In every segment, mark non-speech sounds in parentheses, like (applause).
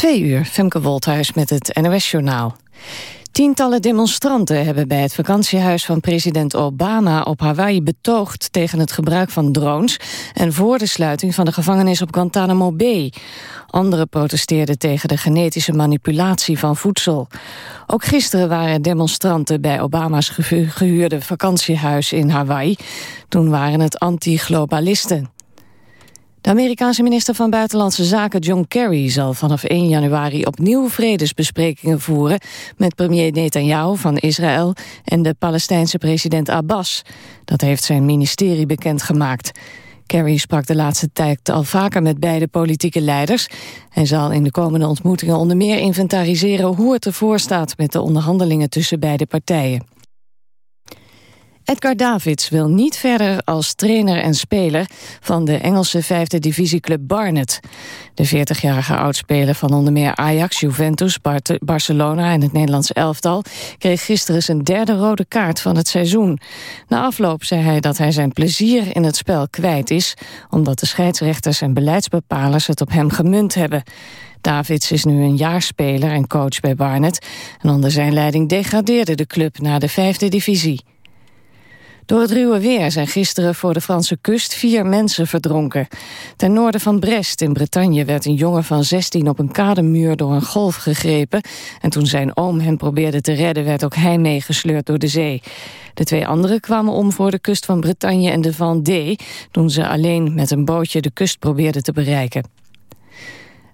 Twee uur, Femke Wolthuis met het NOS-journaal. Tientallen demonstranten hebben bij het vakantiehuis van president Obama op Hawaii betoogd tegen het gebruik van drones en voor de sluiting van de gevangenis op Guantanamo Bay. Anderen protesteerden tegen de genetische manipulatie van voedsel. Ook gisteren waren demonstranten bij Obama's gehuurde vakantiehuis in Hawaii. Toen waren het anti-globalisten. De Amerikaanse minister van Buitenlandse Zaken John Kerry zal vanaf 1 januari opnieuw vredesbesprekingen voeren met premier Netanyahu van Israël en de Palestijnse president Abbas. Dat heeft zijn ministerie bekendgemaakt. Kerry sprak de laatste tijd al vaker met beide politieke leiders. Hij zal in de komende ontmoetingen onder meer inventariseren hoe het ervoor staat met de onderhandelingen tussen beide partijen. Edgar Davids wil niet verder als trainer en speler van de Engelse vijfde divisieclub Barnet. De 40-jarige oudspeler van onder meer Ajax, Juventus, Barcelona en het Nederlandse elftal kreeg gisteren zijn derde rode kaart van het seizoen. Na afloop zei hij dat hij zijn plezier in het spel kwijt is, omdat de scheidsrechters en beleidsbepalers het op hem gemunt hebben. Davids is nu een jaar speler en coach bij Barnet. En onder zijn leiding degradeerde de club naar de vijfde divisie. Door het ruwe weer zijn gisteren voor de Franse kust vier mensen verdronken. Ten noorden van Brest in Bretagne werd een jongen van 16 op een kademuur door een golf gegrepen. En toen zijn oom hem probeerde te redden werd ook hij meegesleurd door de zee. De twee anderen kwamen om voor de kust van Bretagne en de Vendée... toen ze alleen met een bootje de kust probeerden te bereiken.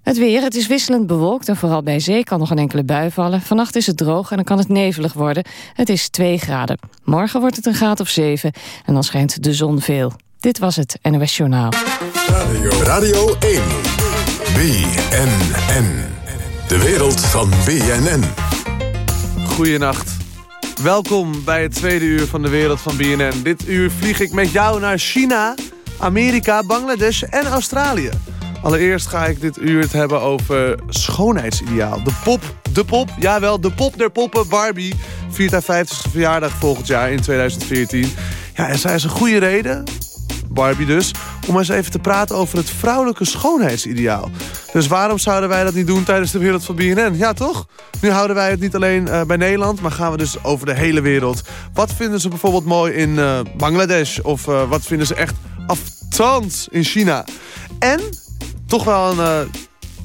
Het weer, het is wisselend bewolkt en vooral bij zee kan nog een enkele bui vallen. Vannacht is het droog en dan kan het nevelig worden. Het is 2 graden. Morgen wordt het een graad of 7 en dan schijnt de zon veel. Dit was het NOS Journaal. Radio, Radio 1. BNN. De wereld van BNN. Goedenacht. Welkom bij het tweede uur van de wereld van BNN. Dit uur vlieg ik met jou naar China, Amerika, Bangladesh en Australië. Allereerst ga ik dit uur het hebben over schoonheidsideaal. De pop, de pop, jawel, de pop der poppen, Barbie... viert haar 50ste verjaardag volgend jaar in 2014. Ja, en zij is een goede reden, Barbie dus... om eens even te praten over het vrouwelijke schoonheidsideaal. Dus waarom zouden wij dat niet doen tijdens de wereld van BNN? Ja, toch? Nu houden wij het niet alleen uh, bij Nederland, maar gaan we dus over de hele wereld. Wat vinden ze bijvoorbeeld mooi in uh, Bangladesh? Of uh, wat vinden ze echt aftans in China? En toch wel een uh,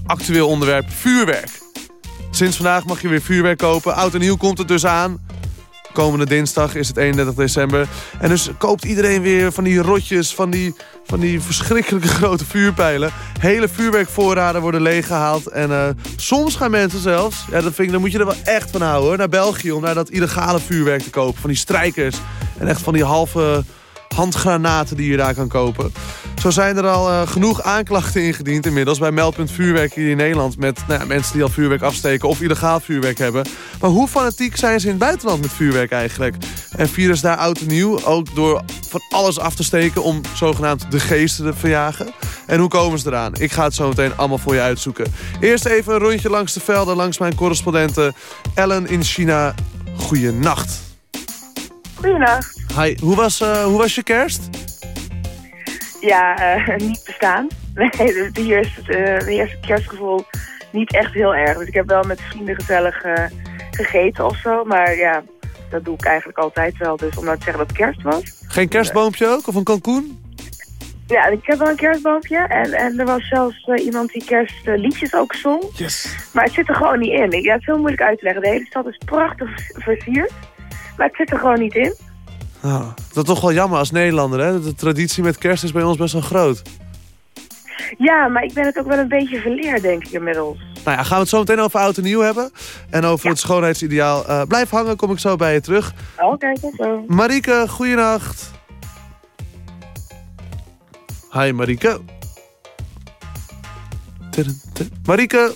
actueel onderwerp, vuurwerk. Sinds vandaag mag je weer vuurwerk kopen. Oud en nieuw komt het dus aan. Komende dinsdag is het 31 december. En dus koopt iedereen weer van die rotjes, van die, van die verschrikkelijke (laughs) grote vuurpijlen. Hele vuurwerkvoorraden worden leeggehaald. En uh, soms gaan mensen zelfs, ja, dat vind ik, moet je er wel echt van houden hoor, naar België om naar dat illegale vuurwerk te kopen. Van die strijkers en echt van die halve handgranaten die je daar kan kopen. Zo zijn er al uh, genoeg aanklachten ingediend inmiddels... bij Meldpunt Vuurwerk hier in Nederland... met nou mensen die al vuurwerk afsteken of illegaal vuurwerk hebben. Maar hoe fanatiek zijn ze in het buitenland met vuurwerk eigenlijk? En vieren ze daar oud en nieuw, ook door van alles af te steken... om zogenaamd de geesten te verjagen? En hoe komen ze eraan? Ik ga het zo meteen allemaal voor je uitzoeken. Eerst even een rondje langs de velden, langs mijn correspondenten... Ellen in China. Goeienacht. Goeienacht. Hi, hoe was, uh, hoe was je kerst? Ja, uh, (laughs) niet bestaan. Nee, dus hier is het uh, eerste kerstgevoel niet echt heel erg. Dus ik heb wel met vrienden gezellig gegeten of zo. Maar ja, dat doe ik eigenlijk altijd wel. Dus om nou te zeggen dat het kerst was. Geen kerstboompje ook? Of een kalkoen? Ja, ik heb wel een kerstboompje. En, en er was zelfs iemand die kerstliedjes ook zong. Yes. Maar het zit er gewoon niet in. Ja, het is heel moeilijk uit te leggen. De hele stad is prachtig versierd. Maar het zit er gewoon niet in. Oh, dat is toch wel jammer als Nederlander, hè? De traditie met kerst is bij ons best wel groot. Ja, maar ik ben het ook wel een beetje verleerd, denk ik inmiddels. Nou ja, gaan we het zo meteen over oud en nieuw hebben. En over het schoonheidsideaal. Uh, blijf hangen, kom ik zo bij je terug. Oké, okay, tot zo. Marieke, goeienacht. Hi, Marieke. Marieke.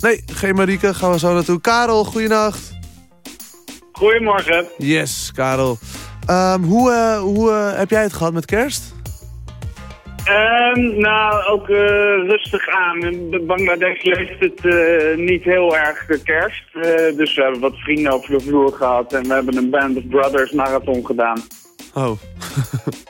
Nee, geen Marieke. Gaan we zo naartoe. Karel, goeienacht. Goedemorgen. Yes, Karel. Um, hoe uh, hoe uh, heb jij het gehad met kerst? Um, nou, ook uh, rustig aan. De Bangladesh leeft het niet heel erg kerst. dus we hebben wat vrienden over de vloer gehad en we hebben een Band of Brothers marathon gedaan. Oh.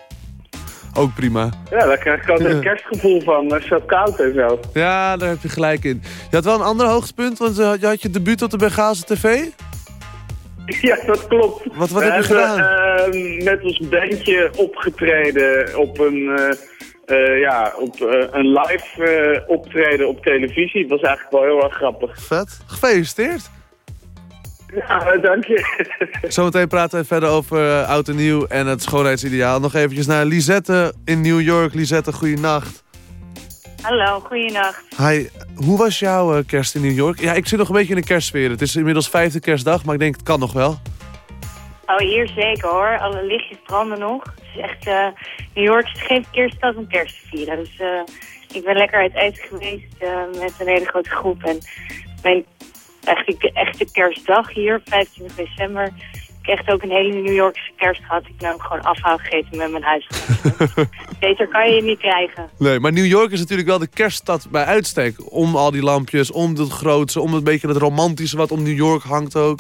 (laughs) ook prima. Ja, daar krijg ik altijd een kerstgevoel van. Het is zo koud en zo. Ja, daar heb je gelijk in. Je had wel een ander hoogtepunt, want je had je debuut op de Bengaalse tv? (laughs) Ja, dat klopt. Wat, wat heb je gedaan? Uh, met ons bandje opgetreden op een, uh, ja, op, een live optreden op televisie. Dat was eigenlijk wel heel erg grappig. Vet. Gefeliciteerd. Ja, dank je. (laughs) Zometeen praten we verder over oud en nieuw en het schoonheidsideaal. Nog eventjes naar Lisette in New York. Lisette, goeienacht. Hallo, goeienacht. Hi, hoe was jouw kerst in New York? Ja, ik zit nog een beetje in de kerstsfeer. Het is inmiddels vijfde kerstdag, maar ik denk het kan nog wel. Oh, hier zeker hoor. Alle lichtjes branden nog. Het is echt, uh, New York is geen kerststad om kerst te vieren. Dus uh, ik ben lekker uit eten geweest uh, met een hele grote groep. En mijn eigenlijk de echte kerstdag hier, 25 december, echt ook een hele New Yorkse kerst gehad. Ik ben ook gewoon afhaal gegeten met mijn huis. (laughs) Beter kan je niet krijgen. Nee, maar New York is natuurlijk wel de kerststad bij uitstek. Om al die lampjes, om het grootste, om het beetje het romantische wat om New York hangt ook.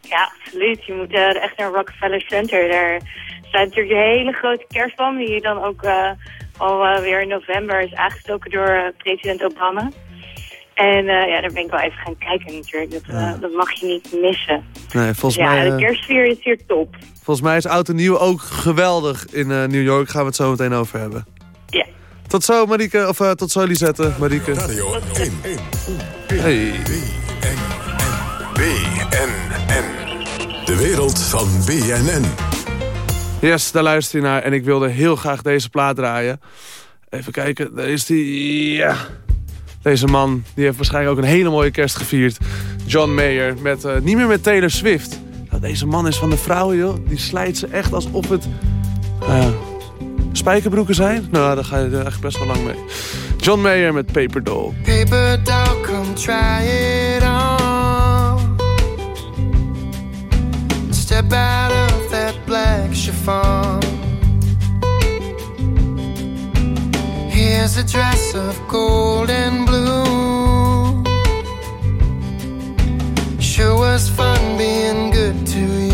Ja, absoluut. Je moet uh, echt naar Rockefeller Center. Daar staat natuurlijk een hele grote kerstboom die je dan ook uh, alweer in november is aangestoken door president Obama. En uh, ja, daar ben ik wel even gaan kijken natuurlijk. Dat, uh, dat mag je niet missen. Nee, volgens ja, mij, de kerstsfeer is hier top. Volgens mij is Oud en Nieuw ook geweldig in uh, New York. Gaan we het zo meteen over hebben. Ja. Tot zo, Marieke. Of tot zo, Lisette. Marieke. Radio 1. Hey. BNN. De wereld van BNN. Yes, daar luister je naar. En ik wilde heel graag deze plaat draaien. Even kijken, daar is die... Ja... Deze man die heeft waarschijnlijk ook een hele mooie kerst gevierd. John Mayer, met, uh, niet meer met Taylor Swift. Nou, deze man is van de vrouwen, joh. Die slijt ze echt alsof het uh, spijkerbroeken zijn. Nou, daar ga je echt best wel lang mee. John Mayer met Paper Doll. Come try it on. Step out Here's a dress of gold and blue. Sure was fun being good to you.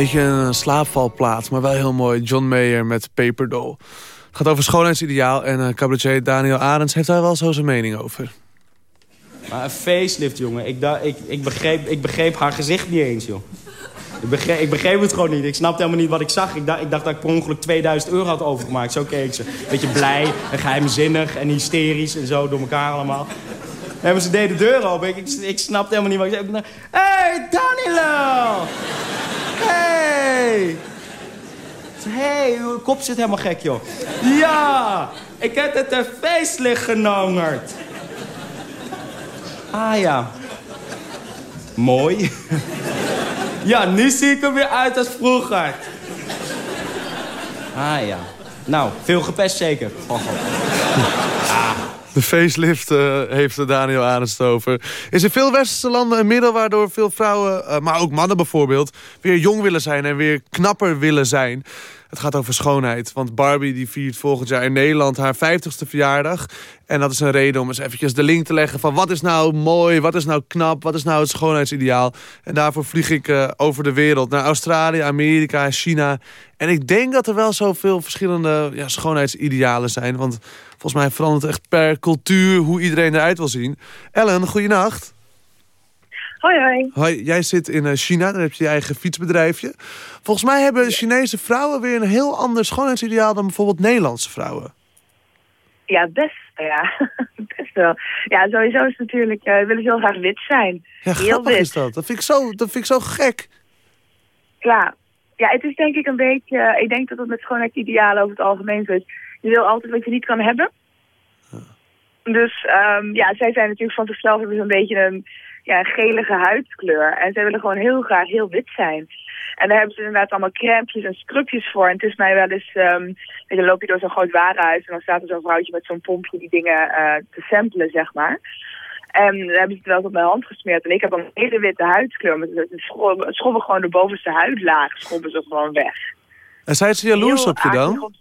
Beetje een slaapvalplaat, maar wel heel mooi. John Mayer met Paperdoll. Het gaat over schoonheidsideaal en uh, cabaretier Daniel Arends heeft daar wel zo zijn mening over. Maar een facelift, jongen. Ik, ik, ik, begreep, ik begreep haar gezicht niet eens, joh. Ik begreep, ik begreep het gewoon niet. Ik snapte helemaal niet wat ik zag. Ik dacht, ik dacht dat ik per ongeluk 2000 euro had overgemaakt. Zo keek ze. Beetje blij en geheimzinnig en hysterisch en zo door elkaar allemaal. En ze deed de deur open. Ik, ik, ik snapte helemaal niet wat ik zei. Hé, hey, Danilo! Hey! Hey, uw kop zit helemaal gek, joh. Ja, ik heb het een facelift genomen. Ah ja. Mooi. ja, nu zie ik er weer uit als vroeger. Ah ja. Nou, veel gepest zeker. Oh, De facelift uh, heeft Daniel Arends. Is in veel westerse landen een middel waardoor veel vrouwen, uh, maar ook mannen bijvoorbeeld... weer jong willen zijn en weer knapper willen zijn. Het gaat over schoonheid, want Barbie die viert volgend jaar in Nederland haar 50ste verjaardag. En dat is een reden om eens eventjes de link te leggen van wat is nou mooi, wat is nou knap, wat is nou het schoonheidsideaal. En daarvoor vlieg ik uh, over de wereld naar Australië, Amerika, China. En ik denk dat er wel zoveel verschillende ja, schoonheidsidealen zijn, want volgens mij verandert het echt per cultuur hoe iedereen eruit wil zien. Ellen, goeienacht. Hoi, hoi. Hoi, jij zit in China, daar heb je je eigen fietsbedrijfje. Volgens mij hebben Chinese vrouwen weer een heel ander schoonheidsideaal dan bijvoorbeeld Nederlandse vrouwen. Ja, best, ja. (laughs) best wel. Ja, sowieso is natuurlijk, uh, willen ze heel graag wit zijn. Ja, heel grappig wit. is dat. Dat vind, ik zo, dat vind ik zo gek. Ja. ja, het is denk ik een beetje, ik denk dat het met schoonheidsidealen over het algemeen zo is. Je wil altijd wat je niet kan hebben. Dus um, ja, zij zijn natuurlijk van zichzelf hebben ze een beetje een, ja, een gelige huidskleur. En zij willen gewoon heel graag heel wit zijn. En daar hebben ze inderdaad allemaal crèmpjes en scrubjes voor. En het is mij wel eens, um, dan loop je door zo'n groot warenhuis en dan staat er zo'n vrouwtje met zo'n pompje die dingen uh, te samplen, zeg maar. En dan hebben ze het wel eens op mijn hand gesmeerd. En ik heb een hele witte huidskleur. Maar ze schobben gewoon de bovenste huidlaag, schobben ze gewoon weg. En zijn ze jaloers op je dan?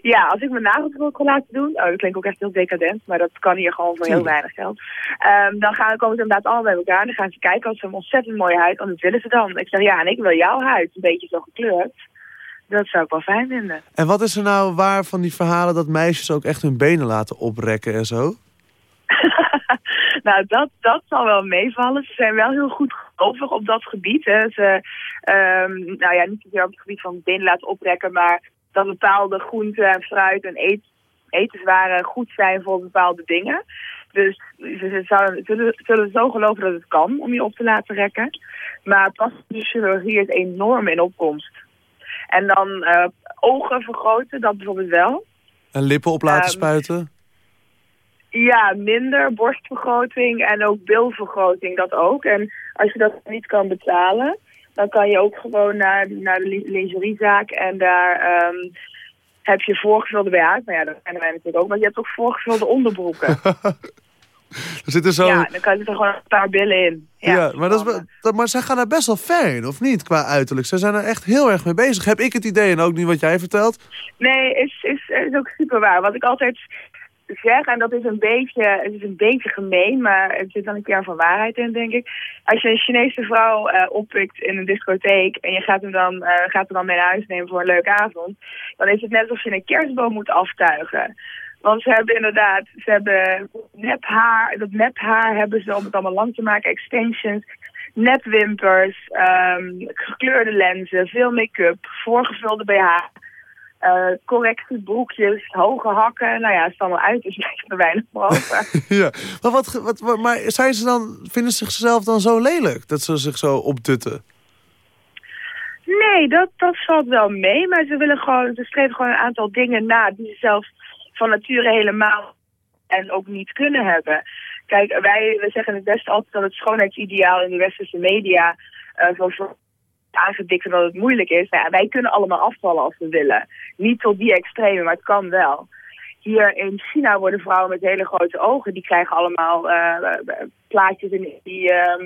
Ja, als ik mijn nagels wil laten doen, oh, dat klinkt ook echt heel decadent, maar dat kan hier gewoon voor heel weinig geld. Um, dan gaan, komen ze inderdaad allemaal bij elkaar en dan gaan ze kijken als ze een ontzettend mooie huid, en dat willen ze dan. Ik zeg ja, en ik wil jouw huid, een beetje zo gekleurd. Dat zou ik wel fijn vinden. En wat is er nou waar van die verhalen dat meisjes ook echt hun benen laten oprekken en zo? (laughs) nou, dat, dat zal wel meevallen. Ze zijn wel heel goed gelovig op dat gebied. Hè. Ze, um, nou ja, niet zozeer op het gebied van benen laten oprekken, maar dat bepaalde groenten en fruit en eet, etenswaren goed zijn voor bepaalde dingen. Dus ze zouden, zullen, zullen zo geloven dat het kan om je op te laten rekken. Maar plastische chirurgie is enorm in opkomst. En dan uh, ogen vergroten, dat bijvoorbeeld wel. En lippen op laten um, spuiten? Ja, minder. Borstvergroting en ook bilvergroting, dat ook. En als je dat niet kan betalen, dan kan je ook gewoon naar, naar de lingeriezaak en daar um, heb je voorgevulde BH's. Maar ja, dat kennen wij natuurlijk ook. Maar je hebt ook voorgevulde onderbroeken. (laughs) er zitten zo... Ja, dan kan je er gewoon een paar billen in. Ja, ja maar, dat is, dat, maar zij gaan er best wel ver in, of niet, qua uiterlijk? Ze zijn er echt heel erg mee bezig. Heb ik het idee en ook niet wat jij vertelt? Nee, is, is, is ook super waar. Wat ik altijd zeg, en dat is een beetje, het is een beetje gemeen, maar er zit dan een kern van waarheid in, denk ik. Als je een Chinese vrouw uh, oppikt in een discotheek en je gaat hem dan, uh, gaat hem dan mee naar huis nemen voor een leuke avond, dan is het net alsof je een kerstboom moet aftuigen. Want ze hebben inderdaad, ze hebben nep haar, dat nep haar hebben ze om het allemaal lang te maken, extensions, nepwimpers, um, gekleurde lenzen, veel make-up, voorgevulde BH. Uh, correcte broekjes, hoge hakken. Nou ja, het is allemaal uit, dus blijft er weinig voor over. (laughs) ja, maar, wat, wat, wat, maar zijn ze dan, vinden ze zichzelf dan zo lelijk dat ze zich zo opdutten? Nee, dat, dat valt wel mee. Maar ze willen gewoon, ze streven gewoon een aantal dingen na die ze zelf van nature helemaal en ook niet kunnen hebben. Kijk, wij we zeggen het best altijd dat het schoonheidsideaal in de westerse media eh zo aangedikt dat het moeilijk is. Nou ja, wij kunnen allemaal afvallen als we willen. Niet tot die extreme, maar het kan wel. Hier in China worden vrouwen met hele grote ogen, die krijgen allemaal eh, eh, plaatjes in die, ehm,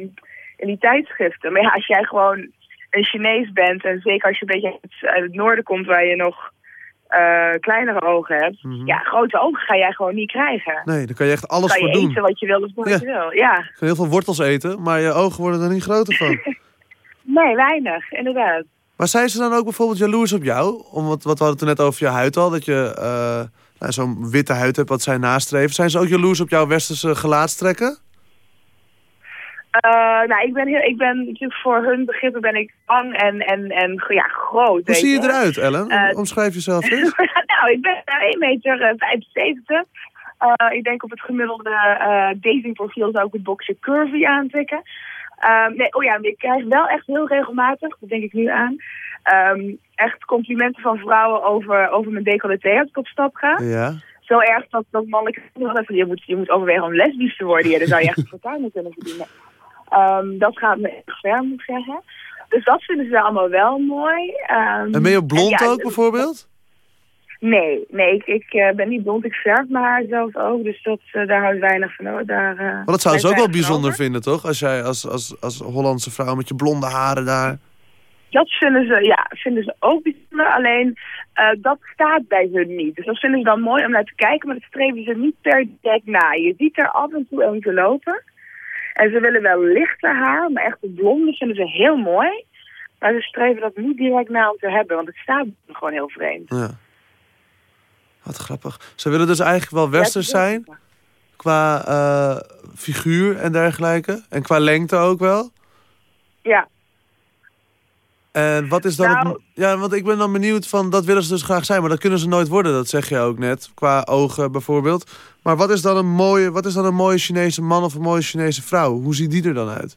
in die tijdschriften. Maar ja, als jij gewoon een Chinees bent, en zeker als je een beetje uit het, uit het noorden komt waar je nog eh, kleinere ogen hebt, Mhm. ja, grote ogen ga jij gewoon niet krijgen. Nee, daar kan je echt alles kan je voor doen. eten wat je wil, of wat Ja. je wil. Ja, Je kan heel veel wortels eten, maar je ogen worden er niet groter van. (laughs) nee, weinig, inderdaad. maar zijn ze dan ook bijvoorbeeld jaloers op jou? Om wat, we hadden toen net over je huid al, dat je eh, nou, zo'n witte huid hebt wat zij nastreven. Zijn ze ook jaloers op jouw westerse gelaatstrekken? Eh, nou, ik ben, heel, ik ben natuurlijk voor hun begrippen ben ik lang en, en, en ja, groot. Hoe zie je je. eruit, Ellen? Eh, Omschrijf jezelf eens. (laughs) nou, ik ben eh, 1 meter eh, 75. Eh, ik denk op het gemiddelde datingprofiel zou ik het boxje curvy aantikken. Ehm, nee, oh ja, ik krijg wel echt heel regelmatig, dat denk ik nu aan, ehm, echt complimenten van vrouwen over, over mijn decolleté als ik op stap ga. Ja. Zo erg dat, dat mannelijke van je moet, je moet overwegen om lesbisch te worden. Ja, daar zou je echt een fortuin mee kunnen verdienen. Ehm, dat gaat me echt ver, moet ik zeggen. Dus dat vinden ze allemaal wel mooi. En ben je blond ja, ook bijvoorbeeld? Nee, nee, ik, ik eh, ben niet blond. Ik verf mijn haar zelf ook. Dus dat, eh, daar houdt weinig van. hoor. Daar, eh, Maar dat zouden ze ook wel bijzonder vinden, toch? Als jij als, als, als Hollandse vrouw met je blonde haren daar... Dat vinden ze, ja, vinden ze ook bijzonder. Alleen dat staat bij hun niet. Dus dat vinden ze dan mooi om naar te kijken. Maar dat streven ze niet per direct na. Je ziet er af en toe eentje lopen. En ze willen wel lichter haar. Maar echt de blonde vinden ze heel mooi. Maar ze streven dat niet direct na om te hebben. Want het staat gewoon heel vreemd. Ja. Wat grappig. Ze willen dus eigenlijk wel westers zijn. Qua eh, figuur en dergelijke. En qua lengte ook wel. Ja, En wat is dan Nou- het... Ja, want ik ben dan benieuwd van... Dat willen ze dus graag zijn, maar dat kunnen ze nooit worden. Dat zeg je ook net. Qua ogen bijvoorbeeld. Maar wat is dan een mooie, wat is dan een mooie Chinese man of een mooie Chinese vrouw? Hoe ziet die er dan uit?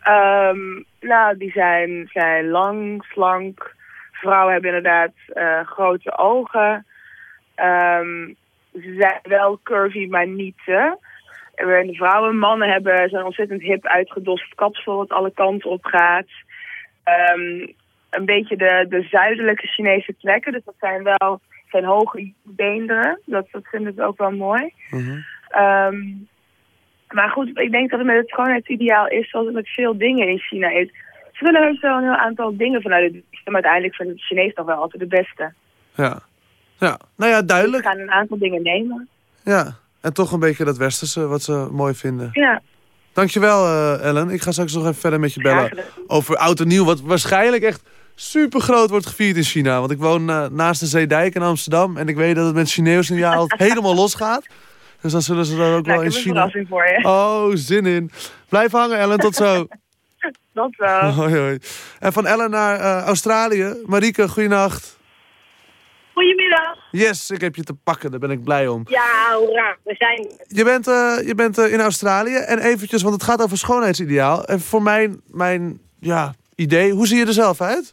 Ehm, nou, die zijn, zijn lang, slank. Vrouwen hebben inderdaad eh, grote ogen. Ehm, ze zijn wel curvy, maar niet te. En de vrouwen, mannen hebben zo'n ontzettend hip uitgedost kapsel wat alle kanten op gaat. Ehm, een beetje de, de zuidelijke Chinese plekken. Dus dat zijn wel zijn hoge beenderen. Dat, dat vinden ze ook wel mooi. Mhm. Ehm, maar goed, ik denk dat het met het schoonheidsideaal is zoals het met veel dingen in China is. Ze willen heus wel een heel aantal dingen vanuit het maar uiteindelijk vinden het Chinees nog wel altijd de beste. Ja. Ja, nou ja, Ze duidelijk. gaan een aantal dingen nemen. Ja. En toch een beetje dat westerse wat ze mooi vinden. Ja, Dankjewel, eh Ellen. Ik ga straks nog even verder met je bellen over oud en nieuw. Wat waarschijnlijk echt super groot wordt gevierd in China. Want ik woon eh, naast de Zeedijk in Amsterdam. En ik weet dat het met Chineeuws nieuwjaar altijd (laughs) helemaal losgaat. Dus dan zullen ze dat ook Nou, wel ik in heb een China... verrassing voor je. Oh, zin in. Blijf hangen, Ellen. Tot zo. (laughs) (laughs) Dat wel. Hoi, hoi. En van Ellen naar eh, Australië. Marieke, goeienacht. Goedemiddag. Yes, ik heb je te pakken. Daar ben ik blij om. Ja, hoera. We zijn. Je bent, eh, je bent eh, in Australië. En eventjes, want het gaat over schoonheidsideaal. En voor mijn, mijn ja, idee, hoe zie je er zelf uit?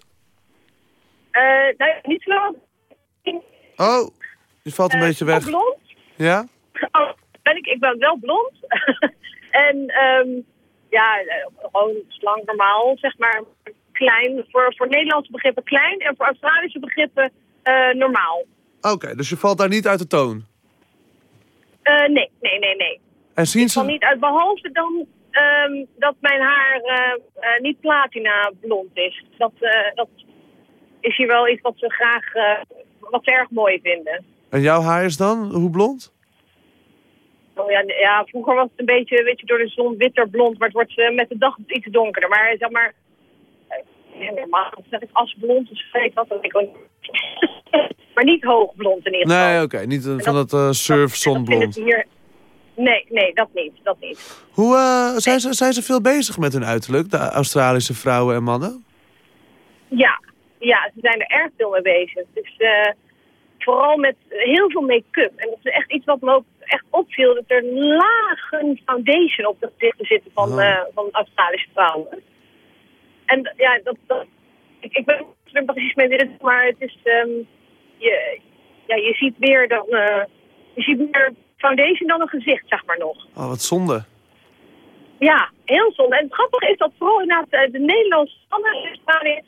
Eh, nou, niet zo. Oh, je valt een beetje weg. Blond. Ja? Oh, ben ik, ik ben wel blond. (laughs) en ehm, ja, eh, gewoon slank normaal, zeg maar. Klein. Voor, voor Nederlandse begrippen klein. En voor Australische begrippen eh, normaal. Oké, dus je valt daar niet uit de toon. Eh, nee, nee, nee, nee. En zien Ik val ze... niet uit, behalve dan ehm, dat mijn haar niet platina blond is. Dat, dat is hier wel iets wat ze graag, wat ze erg mooi vinden. En jouw haar is dan? Hoe blond? Oh ja, ja, vroeger was het een beetje, weet je, door de zon witter blond, maar het wordt eh, met de dag iets donkerder. Maar zeg maar, eh, normaal zeg ik asblond, dus weet wat dan ik (laughs) maar niet hoogblond in ieder geval. Nee, oké. niet eh, van dat eh, surf Dat vinden zonblond. ze hier... Nee, nee, dat niet, dat niet. Hoe eh, zijn, ze, zijn ze veel bezig met hun uiterlijk, de Australische vrouwen en mannen? Ja, ja, ze zijn er erg veel mee bezig. Dus eh, vooral met heel veel make-up. En dat is echt iets wat me ook echt opviel. Dat er lagen foundation op de gezichten zitten van, Oh. eh, van Australische vrouwen. En ja, dat, dat, ik, ik ben er precies mee dit, maar het is... ehm, je, ja, je ziet weer dan... eh, je ziet meer foundation dan een gezicht, zeg maar nog. Oh, wat zonde. Ja, heel zonde. En het grappige is dat vooral inderdaad eh, de Nederlandse mannen in Australië,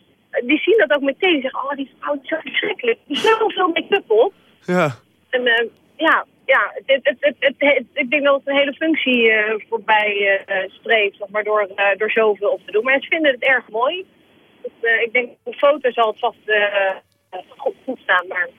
die zien dat ook meteen. Die zeggen, oh, die vrouw is zo verschrikkelijk. Die zoveel make-up op. Ja. En ja, ja het, het, het, het, ik denk dat het een hele functie eh, voorbij eh, streeft, maar, door, eh, door zoveel op te doen. Ze vinden het erg mooi. Dus, ik denk, op foto zal het vast goed, goed staan, maar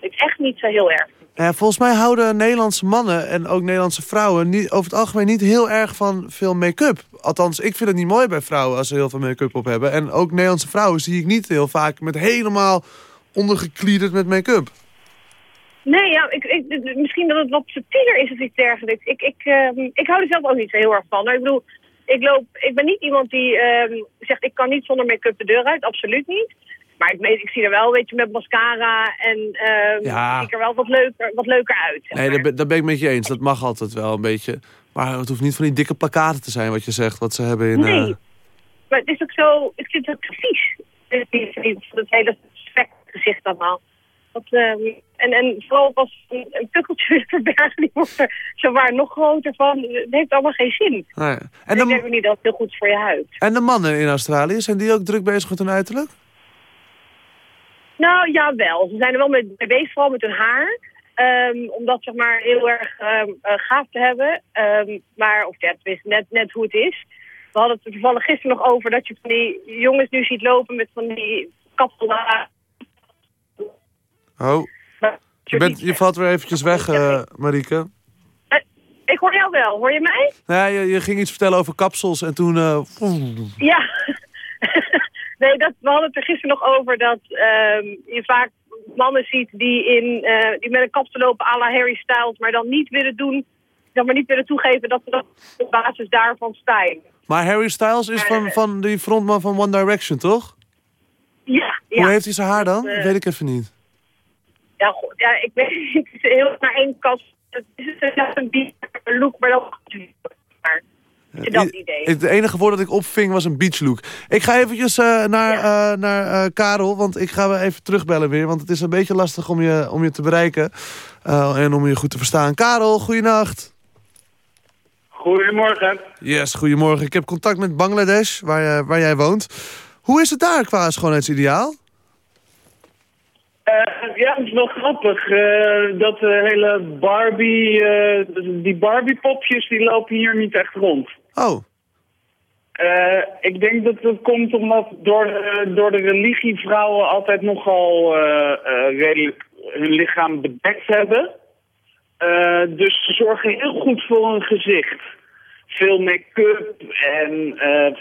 het is echt niet zo heel erg. Volgens mij houden Nederlandse mannen en ook Nederlandse vrouwen... Niet, over het algemeen niet heel erg van veel make-up. Althans, ik vind het niet mooi bij vrouwen als ze heel veel make-up op hebben. En ook Nederlandse vrouwen zie ik niet heel vaak met helemaal ondergekliederd met make-up. Nee, ja, ik, ik, misschien dat het wat subtieler is of iets dergelijks. Ik, ik, ehm, ik hou er zelf ook niet zo heel erg van. Nou, ik bedoel, ik, loop, ik ben niet iemand die ehm, zegt ik kan niet zonder make-up de deur uit. Absoluut niet. Maar ik, weet, ik zie er wel een beetje met mascara en Ja. zie ik er wel wat leuker, wat leuker uit. zeg Nee, maar. daar ben, daar ben ik met je eens. Dat mag altijd wel een beetje. Maar het hoeft niet van die dikke plakaten te zijn wat je zegt. Wat ze hebben in... Nee. eh, Maar het is ook zo, ik vind het niet Het hele spek gezicht allemaal. Dat, ehm, en, en vooral als een, een pukkeltje (laughs) verbergen, die wordt er zowaar nog groter van. Het heeft allemaal geen zin. nee. En En, ik denk de, ook niet dat het heel goed is voor je huid. en de mannen in Australië, zijn die ook druk bezig met hun uiterlijk? Nou, jawel. Ze zijn er wel mee bezig, vooral met hun haar. Ehm, om dat zeg maar heel erg ehm, eh, gaaf te hebben. Maar, of ja, net, net hoe het is. We hadden het er toevallig gisteren nog over dat je van die jongens nu ziet lopen met van die kapselhaar. Oh, je, bent, je valt weer eventjes weg, eh Marieke. Eh, Ik hoor jou wel. Hoor je mij? Nee, je, je ging iets vertellen over kapsels en toen... eh, Ja. (laughs) nee, dat, we hadden het er gisteren nog over dat ehm, je vaak mannen ziet die, in, die met een kapsel lopen à la Harry Styles, maar dan niet willen doen, dan maar niet willen toegeven dat ze dat op basis daarvan stijgen. Maar Harry Styles is van, van die frontman van One Direction, toch? Ja, ja. Hoe heeft hij zijn haar dan? Dat, Weet ik even niet. Ja, ja, ik weet niet. Het is heel naar één kast. Het is een beach look, maar dan... Maar, je dat idee. Het enige woord dat ik opving was een beachlook. Ik ga eventjes eh, naar, eh, naar eh, Karel, want ik ga wel even terugbellen weer. Want het is een beetje lastig om je, om je te bereiken eh, en om je goed te verstaan. Karel, goeienacht. Goedemorgen. Yes, goedemorgen. Ik heb contact met Bangladesh, waar, waar jij woont. Hoe is het daar qua schoonheidsideaal? Eh, ja, het is wel grappig. eh, dat de hele Barbie, eh, die Barbie-popjes, die lopen hier niet echt rond. Oh, Eh, ik denk dat het komt omdat door de, door de religie vrouwen altijd nogal redelijk hun lichaam bedekt hebben. Dus ze zorgen heel goed voor hun gezicht. Veel make-up en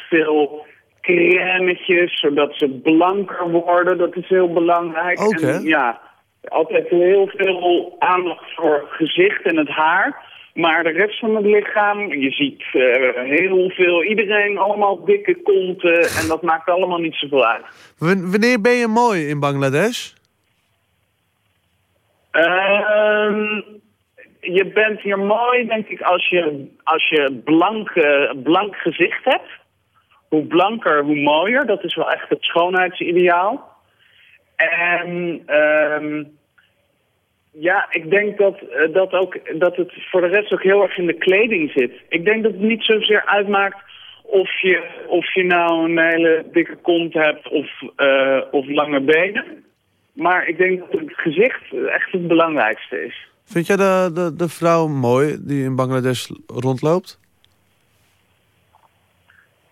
veel crèmetjes, zodat ze blanker worden. Dat is heel belangrijk. Oké. En, ja, altijd heel veel aandacht voor gezicht en het haar. Maar de rest van het lichaam, je ziet eh, heel veel, iedereen allemaal dikke konten en dat maakt allemaal niet zoveel uit. W- wanneer ben je mooi in Bangladesh? Ehm, je bent hier mooi, denk ik, als je, als je blank, blank gezicht hebt. Hoe blanker, hoe mooier. Dat is wel echt het schoonheidsideaal. En ehm, ja, ik denk dat, eh, dat, ook, dat het voor de rest ook heel erg in de kleding zit. Ik denk dat het niet zozeer uitmaakt of je, of je nou een hele dikke kont hebt of, eh, of lange benen. Maar ik denk dat het gezicht echt het belangrijkste is. Vind jij de, de, de vrouw mooi die in Bangladesh rondloopt?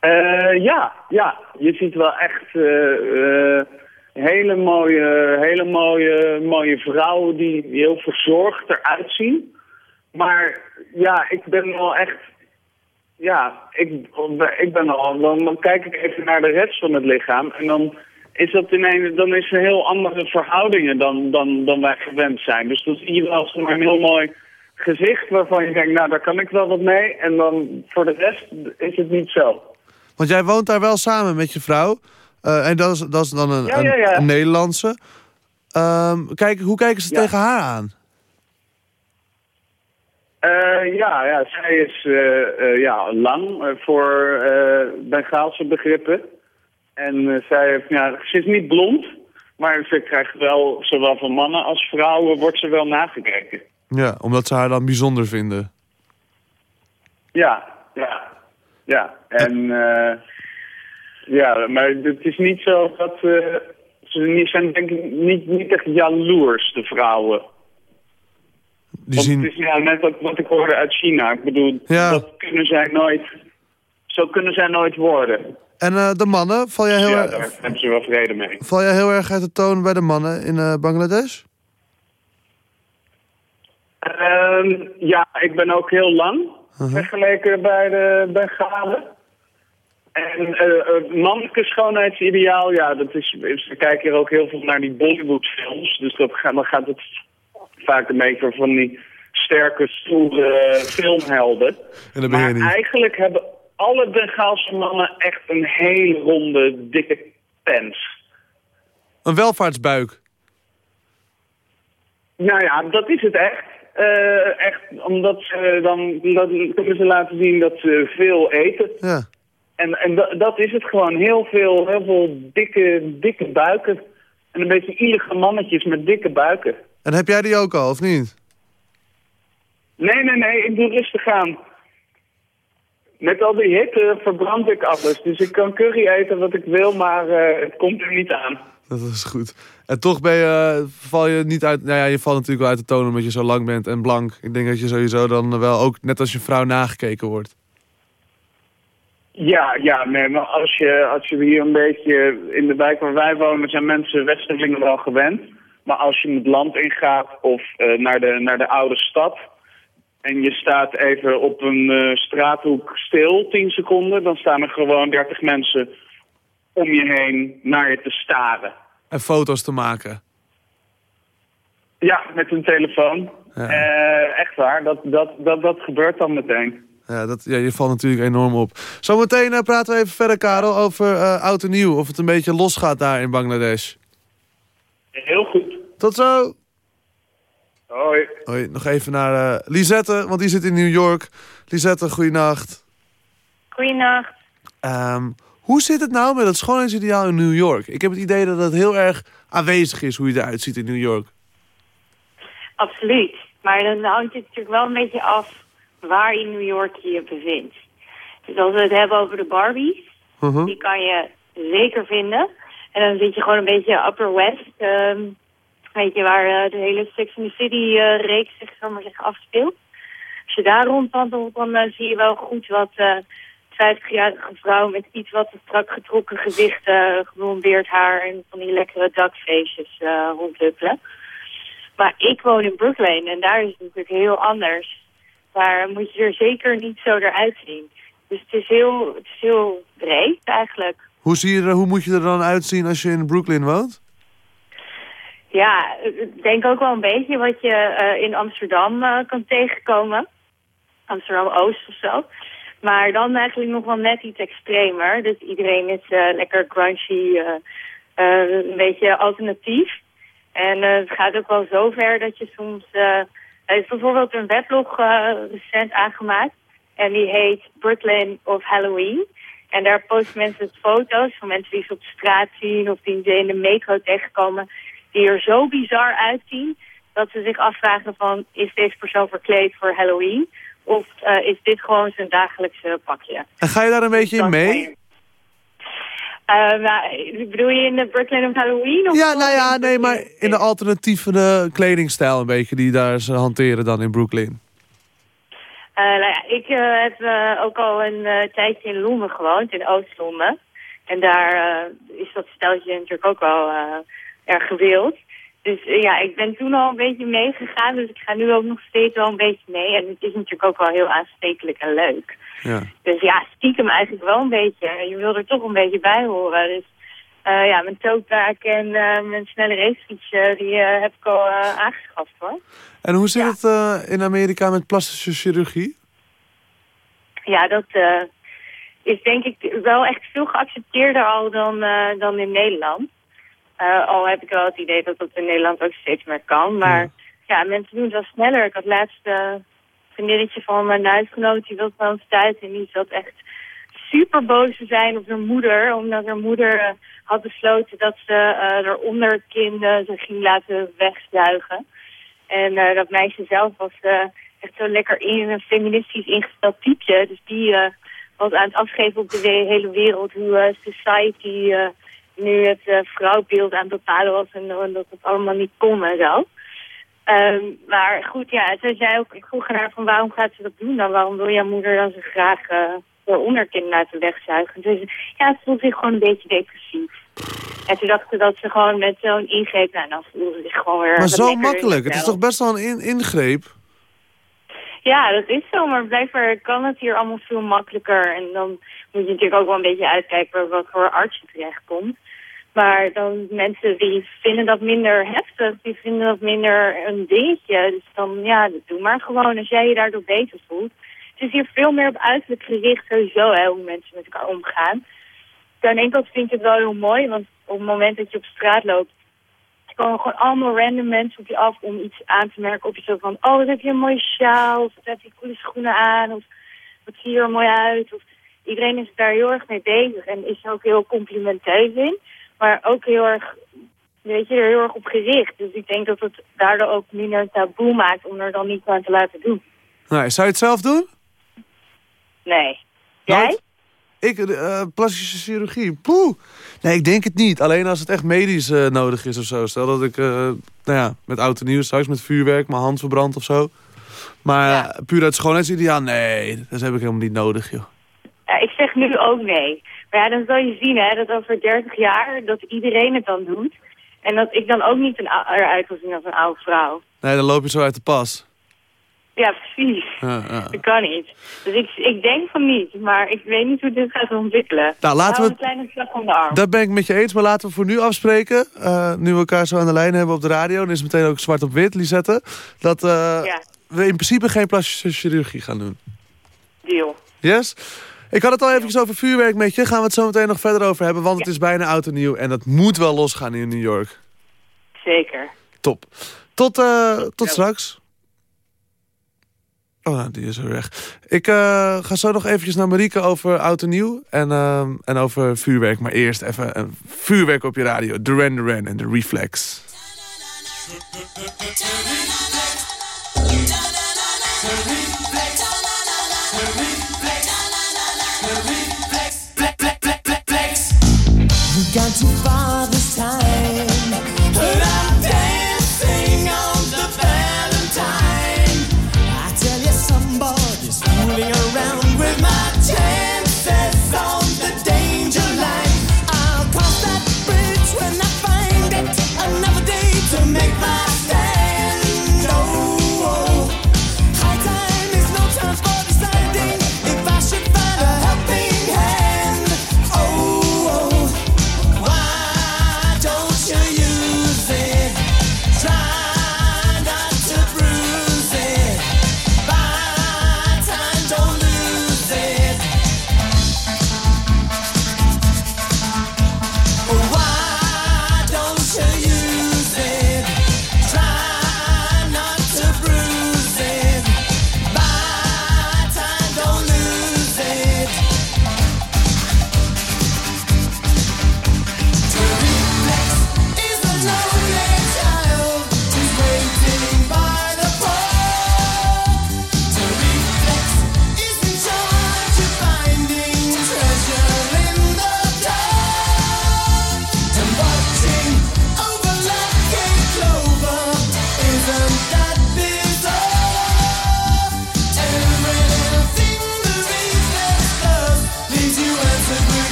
Eh, ja, ja, je ziet wel echt hele mooie, hele mooie, mooie vrouwen die heel verzorgd eruit zien. Maar ja, ik ben wel echt, ja, ik, ik ben al, dan, kijk ik even naar de rest van het lichaam en dan is dat ineens, dan is er heel andere verhoudingen dan, dan, dan wij gewend zijn. Dus wel zeg maar, een heel mooi gezicht waarvan je denkt, nou daar kan ik wel wat mee. En dan voor de rest is het niet zo. Want jij woont daar wel samen met je vrouw. Eh, en dat is, dat is dan een, Ja, ja, ja. een, Nederlandse. Ehm, kijk, hoe kijken ze tegen haar aan? Eh, ja, ja, zij is eh, ja, lang voor Bengaalse begrippen. En zij heeft, ja, ze is niet blond, maar ze krijgt wel, zowel van mannen als vrouwen, wordt ze wel nagekeken. Ja, omdat ze haar dan bijzonder vinden. Ja, ja, ja. En ja, maar het is niet zo dat eh, ze niet, zijn denk ik niet, niet echt jaloers, de vrouwen. Die zien... het is ja, net wat, wat ik hoorde uit China. Ik bedoel, Ja. dat kunnen zij nooit, zo kunnen zij nooit worden. En eh, de mannen, val jij, heel ja, erg, daar hebben ze wel vrede mee. val jij heel erg uit de toon bij de mannen in eh, Bangladesh? Ehm, ja, ik ben ook heel lang vergeleken bij de Bengalen. En het mannelijke schoonheidsideaal, ja, dat is, is- we kijken hier ook heel veel naar die Bollywoodfilms. Dus dat dan gaat het vaak een beetje van die sterke, stoere eh, filmhelden. En dat ben je Maar niet. eigenlijk hebben alle Bengaalse mannen echt een hele ronde, dikke pens. Een welvaartsbuik. Nou ja, dat is het echt. Echt, omdat ze dan, dan kunnen ze laten zien dat ze veel eten. Ja. En, en da- dat is het gewoon. Heel veel, heel veel dikke, dikke buiken. En een beetje ielige mannetjes met dikke buiken. En heb jij die ook al, of niet? Nee, nee, nee, ik doe rustig aan. Met al die hitte verbrand ik alles. Dus ik kan curry eten wat ik wil, maar eh, het komt er niet aan. Dat is goed. En toch ben je, val je niet uit... Nou ja, je valt natuurlijk wel uit de toon omdat je zo lang bent en blank. Ik denk dat je sowieso dan wel ook, net als je vrouw, nagekeken wordt. Ja, ja, nee, maar als je, als je hier een beetje in de wijk waar wij wonen, zijn mensen Westerlingen wel gewend. Maar als je het land ingaat of eh, naar, de, naar de oude stad en je staat even op een eh, straathoek stil, 10 seconden, dan staan er gewoon 30 mensen om je heen naar je te staren. En foto's te maken. Ja, met een telefoon. Ja. Eh, echt waar, dat, dat, dat, dat gebeurt dan meteen. Ja, dat, ja, je valt natuurlijk enorm op. Zometeen eh, praten we even verder, Karel, over eh, oud en nieuw. Of het een beetje losgaat daar in Bangladesh. Heel goed. Tot zo! Hoi. Hoi, nog even naar eh, Lisette, want die zit in New York. Lisette, goeienacht. Goeienacht. Ehm, hoe zit het nou met het schoonheidsideaal in New York? Ik heb het idee dat het heel erg aanwezig is hoe je eruit ziet in New York. Absoluut. Maar dan hangt het natuurlijk wel een beetje af waar in New York je je bevindt. Dus als we het hebben over de Barbies, Mhm. die kan je zeker vinden. En dan zit je gewoon een beetje Upper West, ehm, weet je, waar eh, de hele Sex and the City eh, reeks zich, maar zeggen, afspeelt. Als je daar rondwandelt, dan eh, zie je wel goed wat eh 50-jarige vrouw met iets wat te strak getrokken gezicht, eh geblondeerd haar en van die lekkere dakfeestjes rondhuppelen. Maar ik woon in Brooklyn en daar is het natuurlijk heel anders. Daar moet je er zeker niet zo eruit zien. Dus het is heel, het is heel breed eigenlijk. Hoe, zie je er, hoe moet je er dan uitzien als je in Brooklyn woont? Ja, ik denk ook wel een beetje wat je eh, in Amsterdam eh, kan tegenkomen. Amsterdam-Oost of zo. Maar dan eigenlijk nog wel net iets extremer. Dus iedereen is eh, lekker crunchy, een beetje alternatief. En het gaat ook wel zo ver dat je soms... er is bijvoorbeeld een weblog eh, recent aangemaakt. En die heet Brooklyn of Halloween. En daar posten mensen foto's van mensen die ze op straat zien... of die ze in de metro tegenkomen... die er zo bizar uitzien... dat ze zich afvragen van... is deze persoon verkleed voor Halloween... of eh, is dit gewoon zijn dagelijkse pakje? En ga je daar een beetje in mee? Eh, nou, bedoel je in de Brooklyn of Halloween? Of Ja, nou ja, nee, maar in de alternatieve eh, kledingstijl een beetje die daar ze hanteren dan in Brooklyn. Eh, nou ja, ik eh, heb eh, ook al een eh, tijdje in Londen gewoond, in Oost-Londen. En daar eh, is dat steltje natuurlijk ook wel eh, erg gewild. Dus eh, ja, ik ben toen al een beetje meegegaan, dus ik ga nu ook nog steeds wel een beetje mee. En het is natuurlijk ook wel heel aanstekelijk en leuk. Ja. Dus ja, stiekem eigenlijk wel een beetje. Je wil er toch een beetje bij horen. Dus eh, ja, mijn totebaak en eh, mijn snelle racefiets, die heb ik al aangeschaft hoor. En hoe zit het eh, in Amerika met plastische chirurgie? Ja, dat is denk ik wel echt veel geaccepteerder al dan, dan in Nederland. Eh, al heb ik wel het idee dat dat in Nederland ook steeds meer kan. Maar ja, mensen doen het wel sneller. Ik had laatst eh, een vriendinnetje van mijn huisgenoot, die wilde bij ons thuis. En die zat echt super boos te zijn op haar moeder. Omdat haar moeder eh, had besloten dat ze haar onderkin eh, ze ging laten wegzuigen. En dat meisje zelf was echt zo lekker in een feministisch ingesteld typeje. Dus die was aan het afgeven op de hele wereld hoe society nu het eh, vrouwbeeld aan het bepalen was en, en dat het allemaal niet kon en zo. Ehm, maar goed, ja, toen zei ook, ik vroeg haar van waarom gaat ze dat doen dan? Waarom wil jouw moeder dan zo graag uh, onderkind laten wegzuigen? Dus ja, het voelde zich gewoon een beetje depressief. En toen dacht ze dat ze gewoon met zo'n ingreep, nou dan voelde ze zich gewoon weer... Maar zo makkelijk. Het is toch best wel een in- ingreep? Ja, dat is zo, maar blijkbaar kan het hier allemaal veel makkelijker. En dan moet je natuurlijk ook wel een beetje uitkijken wat voor arts je terechtkomt. Maar dan mensen die vinden dat minder heftig, die vinden dat minder een dingetje. Dus dan, ja, doe maar gewoon als jij je daardoor beter voelt. Het is hier veel meer op uiterlijk gericht sowieso, hoe mensen met elkaar omgaan. Aan de vind ik het wel heel mooi, want op het moment dat je op straat loopt, komen gewoon allemaal random mensen op je af om iets aan te merken. Of je zo van, oh, wat heb je een mooie sjaal, of wat heb je coole schoenen aan, of wat zie je er mooi uit. Of, iedereen is daar heel erg mee bezig en is er ook heel complimenteus in. Maar ook heel erg, weet je, er heel erg op gericht. Dus ik denk dat het daardoor ook minder taboe maakt om er dan niet aan te laten doen. Nee, zou je het zelf doen? Nee. Jij? Nooit? Ik, eh, plastische chirurgie. Poeh. Nee, ik denk het niet. Alleen als het echt medisch eh, nodig is of zo. Stel dat ik, eh, nou ja, met oud en nieuw, straks met vuurwerk, mijn hand verbrand of zo. Maar puur uit schoonheidsideaal, nee, dat heb ik helemaal niet nodig, joh. Ja, ik zeg nu ook nee. Maar ja, dan zal je zien hè, dat over 30 jaar dat iedereen het dan doet. En dat ik dan ook niet een, eruit wil zien als een oude vrouw. Nee, dan loop je zo uit de pas. Ja, precies. Ja, ja. Dat kan niet. Dus ik, ik denk van niet, maar ik weet niet hoe dit gaat ontwikkelen. Nou, laten we een kleine slag om de arm. Dat ben ik met je eens, maar laten we voor nu afspreken. eh, nu we elkaar zo aan de lijn hebben op de radio, dan is meteen ook zwart op wit, Lisette. Dat eh, Ja. we in principe geen plastische chirurgie gaan doen. Deal. Yes? Ik had het al even over vuurwerk met je. Gaan we het zo meteen nog verder over hebben, want het is bijna oud en nieuw. En dat moet wel losgaan in New York. Zeker. Top. Tot, eh, tot straks. Oh, nou, die is weer weg. Ik eh, ga zo nog eventjes naar Marieke over oud en nieuw. En, ehm, en over vuurwerk. Maar eerst even een vuurwerk op je radio. Duran Duran en de Reflex. We've gone too far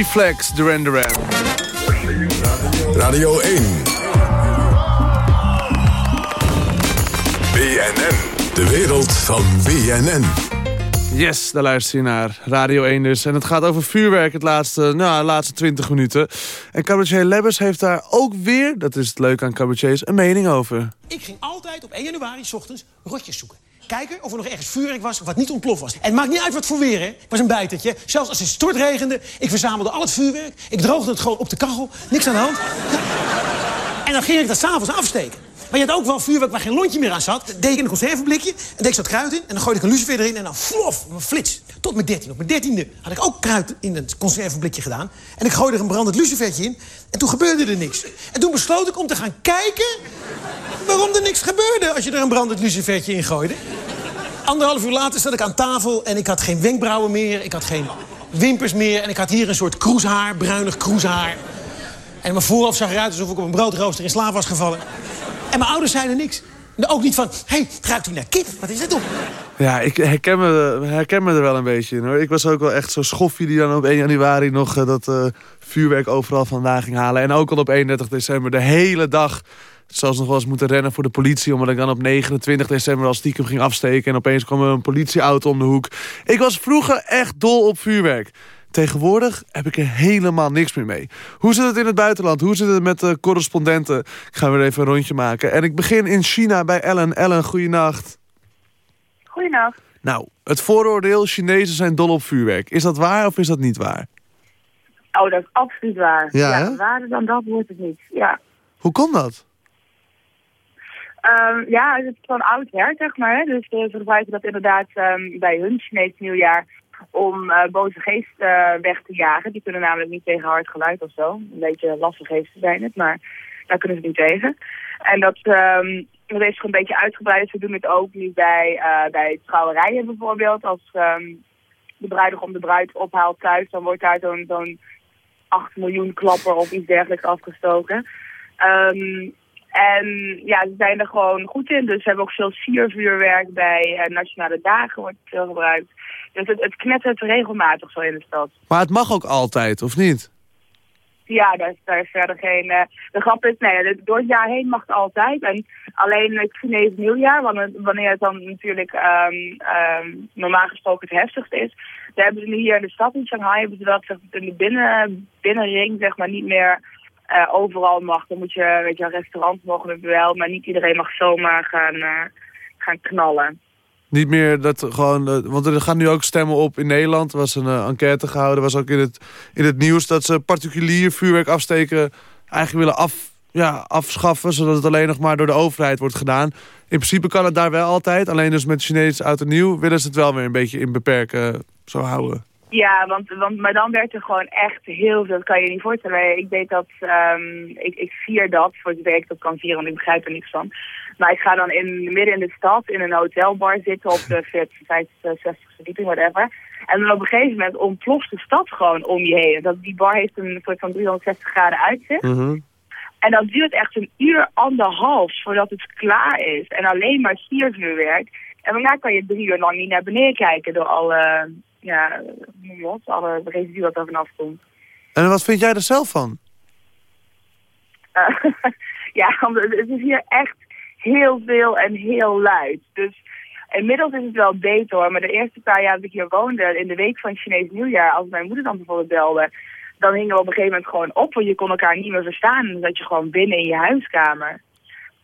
Reflex, Duran Duran. Radio 1. BNN. De wereld van BNN. Yes, daar luister je naar. Radio 1 dus. En het gaat over vuurwerk het laatste, nou, de laatste 20 minuten. En cabaretier Lebbers heeft daar ook weer, dat is het leuke aan cabaretiers, een mening over. Ik ging altijd op 1 januari s ochtends rotjes zoeken. Kijken of er nog ergens vuurwerk was wat niet ontploft was. En het maakt niet uit wat voor weer, hè. Het was een bijtertje. Zelfs als het stortregende, ik verzamelde al het vuurwerk. Ik droogde het gewoon op de kachel. Niks aan de hand. (laughs) En dan ging ik dat s'avonds afsteken. Maar je had ook wel vuurwerk waar geen lontje meer aan zat. Deed ik in een conserveblikje. En deed ik zat kruid in. En dan gooide ik een lucifer erin. En dan flof, een flits. Tot mijn dertien. Op mijn dertiende had ik ook kruid in het conserveblikje gedaan. En ik gooide er een brandend lucifertje in. En toen gebeurde er niks. En toen besloot ik om te gaan kijken... waarom er niks gebeurde als je er een brandend lucifertje in gooide. Anderhalf uur later zat ik aan tafel en ik had geen wenkbrauwen meer. Ik had geen wimpers meer. En ik had hier een soort kroeshaar, bruinig kroeshaar. En mijn voorhoofd zag eruit alsof ik op een broodrooster in slaap was gevallen. En mijn ouders zeiden niks. Ook niet van, hé, hey, ruikt u naar kip? Wat is dit op? Ja, ik herken me, herken me er wel een beetje in hoor. Ik was ook wel echt zo'n schoffie die dan op 1 januari nog eh, dat eh, vuurwerk overal vandaan ging halen. En ook al op 31 december de hele dag zelfs nog wel eens moeten rennen voor de politie... omdat ik dan op 29 december al stiekem ging afsteken... en opeens kwam er een politieauto om de hoek. Ik was vroeger echt dol op vuurwerk. Tegenwoordig heb ik er helemaal niks meer mee. Hoe zit het in het buitenland? Hoe zit het met de correspondenten? Ik ga weer even een rondje maken. En ik begin in China bij Ellen. Ellen, goeienacht. Goedenacht. Nou, het vooroordeel, Chinezen zijn dol op vuurwerk. Is dat waar of is dat niet waar? Oh, dat is absoluut waar. Ja, hè? waarder dan dat wordt het niet. Ja. Hoe kon dat? Ehm, ja, het is gewoon oud her, zeg maar. Dus eh, ze gebruiken dat inderdaad ehm, bij hun Chinees nieuwjaar om eh, boze geesten eh, weg te jagen. Die kunnen namelijk niet tegen hard geluid of zo. Een beetje lastige geesten zijn het, maar daar kunnen ze niet tegen. En dat, ehm dat heeft zich een beetje uitgebreid. Ze doen het ook nu bij, eh, bij trouwerijen bijvoorbeeld. Als ehm, de bruidegom de bruid ophaalt thuis, dan wordt daar zo'n zo'n 8 miljoen klapper of iets dergelijks afgestoken. Ehm, en ja, ze zijn er gewoon goed in. Dus ze hebben ook veel siervuurwerk bij nationale dagen wordt veel gebruikt. Dus het, het knettert regelmatig zo in de stad. Maar het mag ook altijd, of niet? Ja, daar is, daar is verder geen... eh, de grap is, nee, door het jaar heen mag het altijd. En alleen het Chinese nieuwjaar, wanneer, het dan natuurlijk ehm, ehm, normaal gesproken het heftigst is. Daar hebben ze nu hier in de stad in Shanghai, hebben ze dat in de binnen, binnenring zeg maar niet meer eh, overal mag. Dan moet je, weet je, restaurants mogen wel, maar niet iedereen mag zomaar gaan, eh, gaan knallen. Niet meer dat gewoon... eh, want er gaan nu ook stemmen op in Nederland. Er was een eh, enquête gehouden. was ook in het, in het nieuws dat ze particulier vuurwerk afsteken... eigenlijk willen af, ja, afschaffen... zodat het alleen nog maar door de overheid wordt gedaan. In principe kan het daar wel altijd. Alleen dus met Chinees oud en nieuw... willen ze het wel weer een beetje in beperken zo houden. Ja, want, want, maar dan werd er gewoon echt heel veel, dat kan je niet voorstellen. Ik weet dat, ehm, ik, ik vier dat, voor het werk dat kan vieren, want ik begrijp er niks van. Maar ik ga dan in, midden in de stad in een hotelbar zitten op de 40, 50, 60 verdieping, whatever. En dan op een gegeven moment ontploft de stad gewoon om je heen. Dat, die bar heeft een soort van 360 graden uitzicht. En dat duurt echt een uur, anderhalf voordat het klaar is. En alleen maar siervuurwerk. En daarna kan je drie uur lang niet naar beneden kijken door alle, ja, dat? alle residu wat er vanaf komt. En wat vind jij er zelf van? Eh, (laughs) ja, want (laughs) het het is hier echt heel veel en heel luid. Dus inmiddels is het wel beter hoor. Maar de eerste paar jaar dat ik hier woonde, in de week van Chinees nieuwjaar, als mijn moeder dan bijvoorbeeld belde, dan hingen we op een gegeven moment gewoon op, want je kon elkaar niet meer verstaan. En dan zat je gewoon binnen in je huiskamer.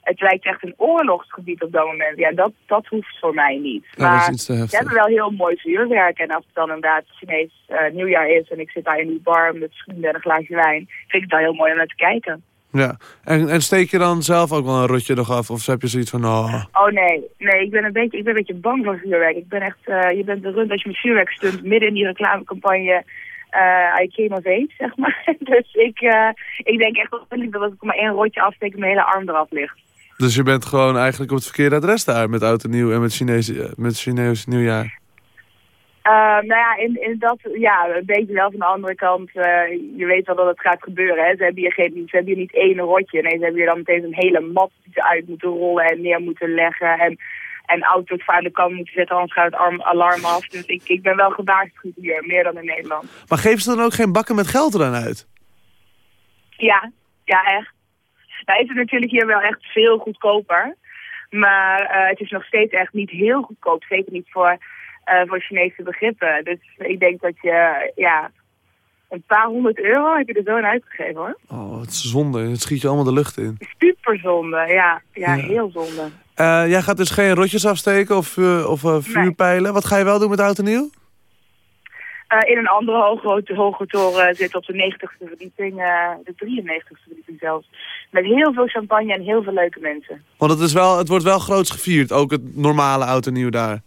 Het lijkt echt een oorlogsgebied op dat moment. Ja, dat, dat hoeft voor mij niet. Is maar te ze hebben wel heel mooi vuurwerk. En als het dan inderdaad Chinees eh, nieuwjaar is en ik zit daar in die bar met vrienden en een glaasje wijn, vind ik het wel heel mooi om naar te kijken. Ja. En, en steek je dan zelf ook wel een rotje nog af? Of heb je zoiets van... Oh, Oh nee, nee, ik ben een beetje, ik ben een beetje bang voor vuurwerk. Ik ben echt, eh, je bent de rund als je met vuurwerk stunt midden in die reclamecampagne eh I came of age, zeg maar. (laughs) dus ik, eh, ik denk echt dat dat als ik maar één rotje afsteek, mijn hele arm eraf ligt. dus je bent gewoon eigenlijk op het verkeerde adres daar... met oud en nieuw en met Chinees, met Chinees nieuwjaar. Eh, nou ja, in, in dat, ja, een beetje wel van de andere kant. eh, je weet wel dat het gaat gebeuren. Hè? Ze, hebben hier geen, ze hebben hier niet één rotje. Nee, ze hebben hier dan meteen een hele mat die ze uit moeten rollen en neer moeten leggen. En En auto's aan de kant moeten zetten, anders gaat het arm- alarm af. Dus ik, ik ben wel gewaarschuwd hier, meer dan in Nederland. Maar geven ze dan ook geen bakken met geld eraan uit? Ja, ja echt. Nou is het natuurlijk hier wel echt veel goedkoper. Maar eh, het is nog steeds echt niet heel goedkoop. Zeker niet voor, voor Chinese begrippen. Dus ik denk dat je, ja, een paar honderd euro heb je er zo aan uitgegeven hoor. Oh, het is zonde. Het schiet je allemaal de lucht in. Super zonde, ja. Ja, Ja. heel zonde. Eh, jij gaat dus geen rotjes afsteken of, vuur- of eh, vuurpijlen. Wat ga je wel doen met oud en nieuw? Eh, in een andere hoge, hoge toren zit op de 90ste verdieping, eh, de 93ste verdieping zelfs. Met heel veel champagne en heel veel leuke mensen. Want het, is wel, het wordt wel groots gevierd, ook het normale oud en nieuw daar.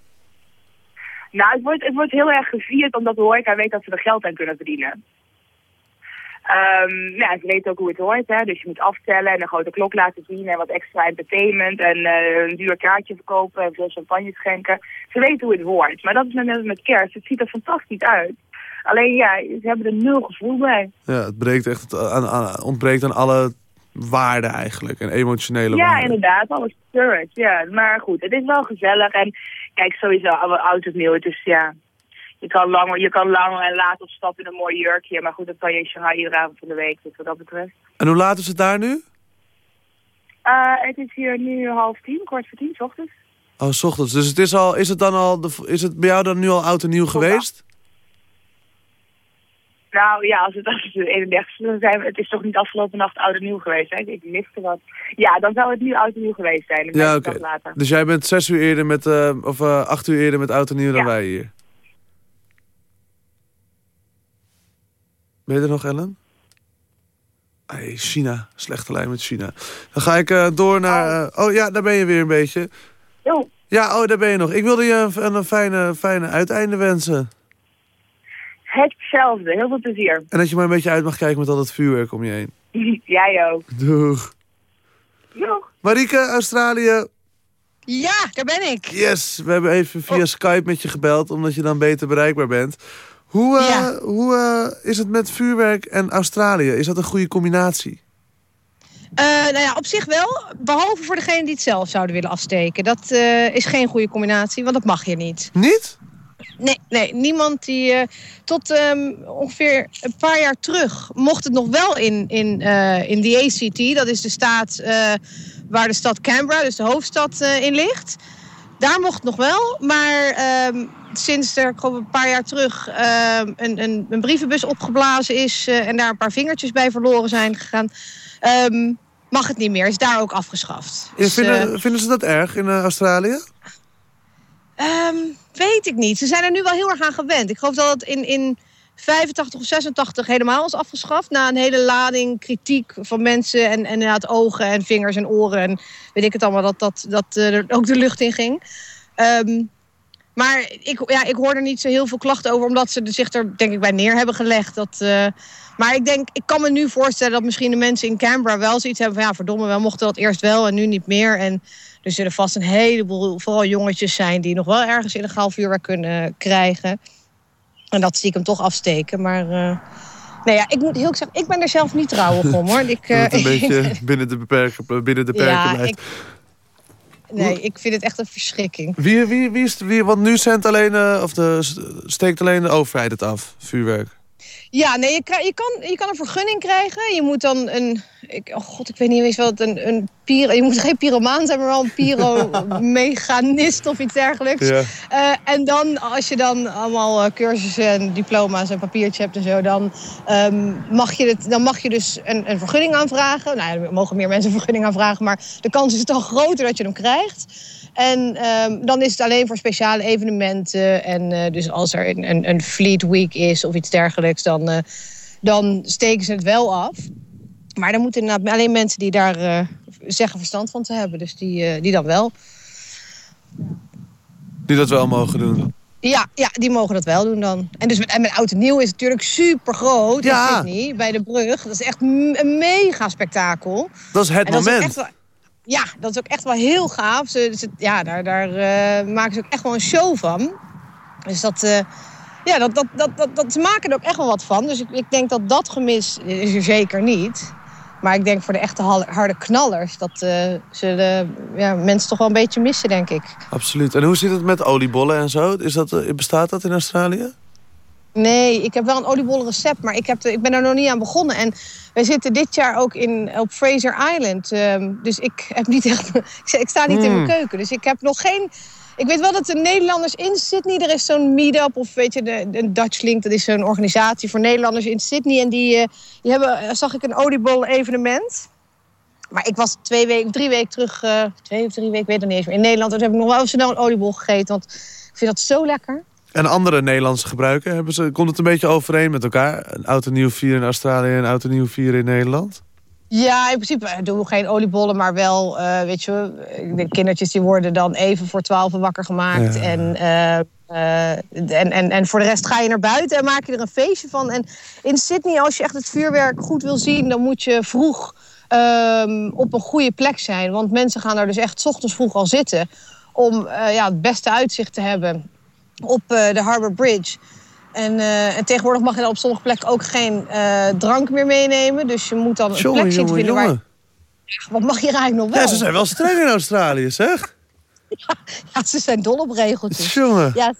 Nou, het wordt, het wordt heel erg gevierd omdat de horeca weet dat ze er geld aan kunnen verdienen. Ehm ja, ze weten ook hoe het hoort, hè. Dus je moet aftellen en een grote klok laten zien en wat extra entertainment en eh, een duur kaartje verkopen en veel champagne schenken. Ze weten hoe het hoort. Maar dat is net als met kerst. Het ziet er fantastisch uit. Alleen ja, ze hebben er nul gevoel bij. Ja, het breekt echt aan, aan, ontbreekt aan alle waarde eigenlijk. En emotionele Ja, waarde. inderdaad, alles spirit. Ja, maar goed, het is wel gezellig. En kijk, sowieso, oud of nieuw, het is ja... Je kan, lang, je kan lang en laat op stap in een mooi jurkje. Maar goed, dat kan je in Shanghai iedere avond van de week. Dus wat dat betreft. En hoe laat is het daar nu? Eh, het is hier nu half tien, kwart voor tien, 's ochtends. Oh, s ochtends. Dus het is, al, is het dan al, is het bij jou dan nu al oud en nieuw geweest? Nou ja, als het, als het de 31ste dan zijn, we- het is toch niet afgelopen nacht oud en nieuw geweest, hè? Ik miste wat. Ja, dan zou het nu oud en nieuw geweest zijn. Een Ja, oké. Dus jij bent zes uur eerder met, eh, of eh, acht uur eerder met oud en nieuw dan wij hier. Ben je er nog, Ellen? Hey, China. Slechte lijn met China. Dan ga ik eh, door naar... eh, oh ja, daar ben je weer een beetje. Jo. Ja, oh, daar ben je nog. Ik wilde je een, een fijne, fijne uiteinde wensen. Hetzelfde, heel veel plezier. En dat je maar een beetje uit mag kijken met al dat vuurwerk om je heen. (laughs) Jij ook. Doeg. Doeg. Marieke, Australië. Ja, daar ben ik. Yes, we hebben even via Skype met je gebeld, omdat je dan beter bereikbaar bent. Hoe, eh, hoe eh, is het met vuurwerk en Australië? Is dat een goede combinatie? Eh, nou ja, op zich wel. Behalve voor degene die het zelf zouden willen afsteken. Dat eh, is geen goede combinatie, want dat mag je niet. Niet? Nee, nee niemand die... eh, tot ehm, ongeveer een paar jaar terug mocht het nog wel in, in, eh, in de ACT. Dat is de staat eh, waar de stad Canberra, dus de hoofdstad, in ligt. Daar mocht het nog wel, maar ehm, sinds er een paar jaar terug ehm, een, een, een brievenbus opgeblazen is en daar een paar vingertjes bij verloren zijn gegaan, mag het niet meer. Is daar ook afgeschaft. Ja, Dus, vinden, vinden ze dat erg in Australië? Ehm, weet ik niet. Ze zijn er nu wel heel erg aan gewend. Ik geloof dat het in, in 85 of 86 helemaal is afgeschaft. Na een hele lading kritiek van mensen. En, en inderdaad ogen en vingers en oren. En weet ik het allemaal, dat dat, dat eh, er ook de lucht in ging. Ehm, maar ik, ja, ik hoor er niet zo heel veel klachten over. Omdat ze zich er denk ik bij neer hebben gelegd. Dat, eh, maar ik denk, ik kan me nu voorstellen dat misschien de mensen in Canberra wel zoiets hebben van... ja, verdomme, we mochten dat eerst wel en nu niet meer. En er zullen vast een heleboel, vooral jongetjes zijn... die nog wel ergens illegaal vuurwerk kunnen krijgen. En dat stiekem toch afsteken. Maar eh, nee, ja, ik moet heel zeggen, ik ben er zelf niet trouwig om, hoor. Ik, (laughs) het een (laughs) eh, beetje binnen de, beperken, binnen de perken ja, blijft. ik, nee, ik vind het echt een verschrikking. Wie, wie, wie is, wie, want nu zendt alleen, eh, of de, steekt alleen de overheid het af, vuurwerk. Ja, nee, je, je, kan, je kan een vergunning krijgen. Je moet dan een... Ik, oh god, ik weet niet eens wat een, een pyro... Je moet geen pyromaan zijn, maar wel een pyromeganist of iets dergelijks. Ja. Eh, en dan, als je dan allemaal eh, cursussen en diploma's en papiertjes hebt en zo... dan, ehm, mag, je het, dan mag je dus een, een vergunning aanvragen. Nou ja, er mogen meer mensen een vergunning aanvragen... maar de kans is dan groter dat je hem krijgt. En ehm, dan is het alleen voor speciale evenementen. En eh, dus als er een, een, een Fleet Week is of iets dergelijks, dan, eh, dan steken ze het wel af. Maar dan moeten inderdaad alleen mensen die daar eh, zeggen verstand van te hebben. Dus die, die dan wel. Die dat wel mogen doen. Ja, ja, die mogen dat wel doen dan. En dus met, en met oud en nieuw is het natuurlijk super groot Ja. in Sydney, bij de brug. Dat is echt een mega spektakel. Dat is het En moment. Ja, dat is ook echt wel heel gaaf. Ze, ze- ja, daar, daar eh, maken ze ook echt wel een show van. Dus dat, eh, ja, dat, dat, dat, dat, dat, ze maken er ook echt wel wat van. Dus ik, ik denk dat dat gemis is (laughs) er zeker niet. Maar ik denk voor de echte harde knallers... dat eh, zullen ja, mensen toch wel een beetje missen, denk ik. Absoluut. En hoe zit het met oliebollen en zo? Is dat, bestaat dat in Australië? Nee, ik heb wel een oliebollenrecept, maar ik, heb ik ben er nog niet aan begonnen. En wij zitten dit jaar ook in, op Fraser Island. ehm, dus ik heb niet echt. (laughs) Ik, sta- ik niet in Hmm. mijn keuken. Dus ik heb nog geen. Ik weet wel dat de Nederlanders in Sydney. Er is zo'n meet-up of weet je, de, de Dutch Link. Dat is zo'n organisatie voor Nederlanders in Sydney. En die, eh, die hebben, zag ik een oliebollen-evenement. Maar ik was twee weken, drie weken terug, eh, twee of drie weken, ik weet het niet eens meer, in Nederland. Toen heb ik nog wel snel een oliebol gegeten, want ik vind dat zo lekker. En andere Nederlandse gebruiken, hebben ze, komt het een beetje overeen met elkaar? Een oud en nieuw vieren in Australië en een oud en nieuw vieren in Nederland? Ja, in principe doen we geen oliebollen, maar wel, eh, weet je, de kindertjes die worden dan even voor twaalf wakker gemaakt. Ja. En, eh, eh, en, en, en voor de rest ga je naar buiten en maak je er een feestje van. En in Sydney, als je echt het vuurwerk goed wil zien, dan moet je vroeg ehm, op een goede plek zijn. Want mensen gaan daar dus echt 's ochtends vroeg al zitten om ja, het beste uitzicht te hebben op eh, de Harbour Bridge. En, eh, en tegenwoordig mag je dan op sommige plekken ook geen eh, drank meer meenemen. Dus je moet dan een Jongen, plek vinden waar... Wat mag je eigenlijk nog wel? Ja, ze zijn wel streng in Australië, zeg. Ja, ze zijn dol op regeltjes. Jongen. Ja,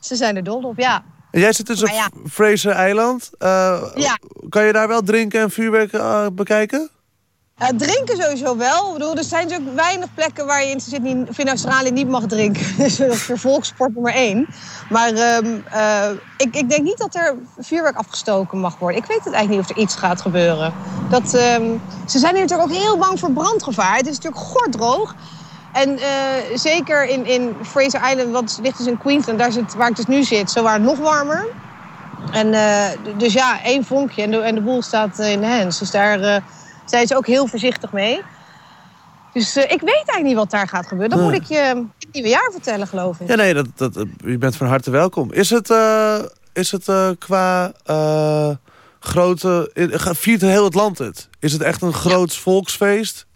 ze zijn er dol op, ja. En jij zit dus op ja. Fraser Eiland. Eh, Ja. Kan je daar wel drinken en vuurwerk bekijken? Drinken sowieso wel. Ik bedoel, er zijn dus ook weinig plekken waar je in, of in Australië niet mag drinken. (laughs) Dus dat is voor volkssport nummer één. Maar ehm, eh, ik, ik denk niet dat er vuurwerk afgestoken mag worden. Ik weet het eigenlijk niet of er iets gaat gebeuren. Dat, ehm, ze zijn hier natuurlijk ook heel bang voor brandgevaar. Het is natuurlijk gordroog. En eh, zeker in, in Fraser Island, wat ligt dus in Queensland, daar zit, waar ik dus nu zit, zo waar nog warmer. En, eh, dus ja, één vonkje en de, en de boel staat in de hands. Dus daar zijn ze ook heel voorzichtig mee. Dus eh, ik weet eigenlijk niet wat daar gaat gebeuren. Dat Nee. moet ik je het nieuwe jaar vertellen, geloof ik. Ja, nee, dat, dat, je bent van harte welkom. Is het, eh, is het eh, qua eh, grote... eh, Viert heel het land het? Is het echt een groot volksfeest?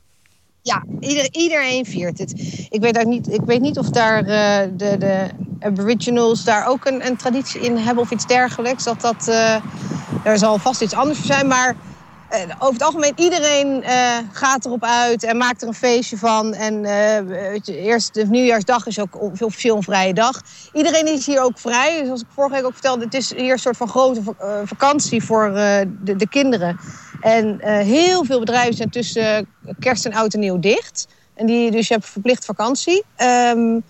Ja, ieder, iedereen viert het. Ik weet, ook niet, ik weet niet of daar eh, de, de aboriginals daar ook een, een traditie in hebben of iets dergelijks. Dat dat, eh er zal vast iets anders voor zijn. Maar eh, over het algemeen, iedereen eh, gaat erop uit en maakt er een feestje van. En eh, eerst de nieuwjaarsdag is ook officieel een vrije dag. Iedereen is hier ook vrij. Dus zoals ik vorige week ook vertelde, het is hier een soort van grote vak- eh, vakantie voor eh, de, de kinderen. En eh, heel veel bedrijven zijn tussen kerst en oud en nieuw dicht. En die, dus je hebt verplicht vakantie. Ehm,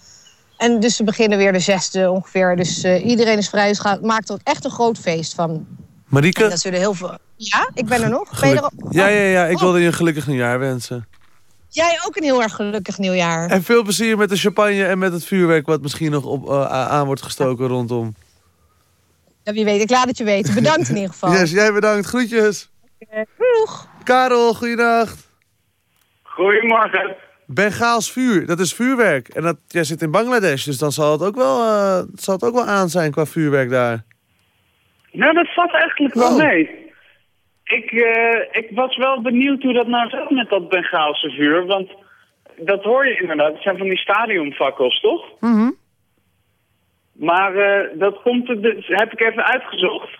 en dus ze beginnen weer de zesde ongeveer. Dus eh, iedereen is vrij. Dus maakt er ook echt een groot feest van. Marieke? En dat zullen heel veel... Ja, ik ben er nog. Ben je er Geluk- ook? Ja, ja, ja. Ik Oh. wilde je een gelukkig nieuwjaar wensen. Jij ook een heel erg gelukkig nieuwjaar. En veel plezier met de champagne en met het vuurwerk... wat misschien nog op, eh, aan wordt gestoken rondom. Ja, wie weet, ik laat het je weten. Bedankt in ieder geval. Yes, jij bedankt. Groetjes. Eh, doeg. Karel, goeiedag. Goedemorgen. Bengaals vuur, dat is vuurwerk. En dat, jij zit in Bangladesh, dus dan zal het ook wel, eh, zal het ook wel aan zijn qua vuurwerk daar. Nou, dat valt eigenlijk wel Oh. mee. Ik, eh, ik was wel benieuwd hoe dat nou zat met dat Bengaalse vuur. Want dat hoor je inderdaad. Het zijn van die stadionfakkels, toch? Maar eh, dat komt dus, heb ik even uitgezocht.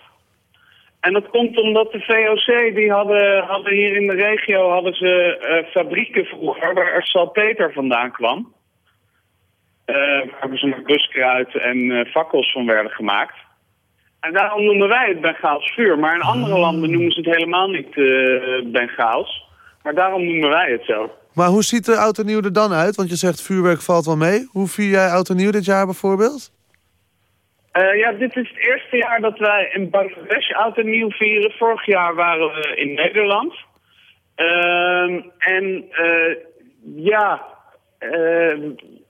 En dat komt omdat de VOC, die hadden, hadden hier in de regio hadden ze eh, fabrieken vroeger waar er salpeter vandaan kwam. Eh, waar ze met buskruid en fakkels van werden gemaakt. En daarom noemen wij het Bengaals vuur. Maar in andere landen noemen ze het helemaal niet eh Bengaals. Maar daarom noemen wij het zo. Maar hoe ziet de oud en nieuw er dan uit? Want je zegt vuurwerk valt wel mee. Hoe vier jij oud en nieuw dit jaar bijvoorbeeld? Eh, ja, dit is het eerste jaar dat wij in Bangladesh oud en nieuw vieren. Vorig jaar waren we in Nederland. Ehm, en eh, ja,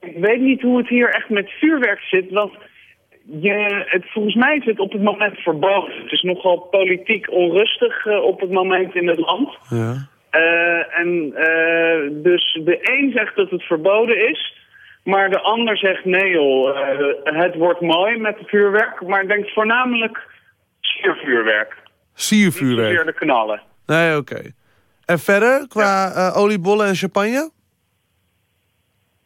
ik weet niet hoe het hier echt met vuurwerk zit. Want je, het, volgens mij is het op het moment verboden. Het is nogal politiek onrustig eh, op het moment in het land. Ja. Eh, en eh, dus de een zegt dat het verboden is, maar de ander zegt nee joh, het wordt mooi met het vuurwerk, maar denkt voornamelijk siervuurwerk. Siervuurwerk. Zeer de knallen. Nee, oké. En verder, qua oliebollen en champagne?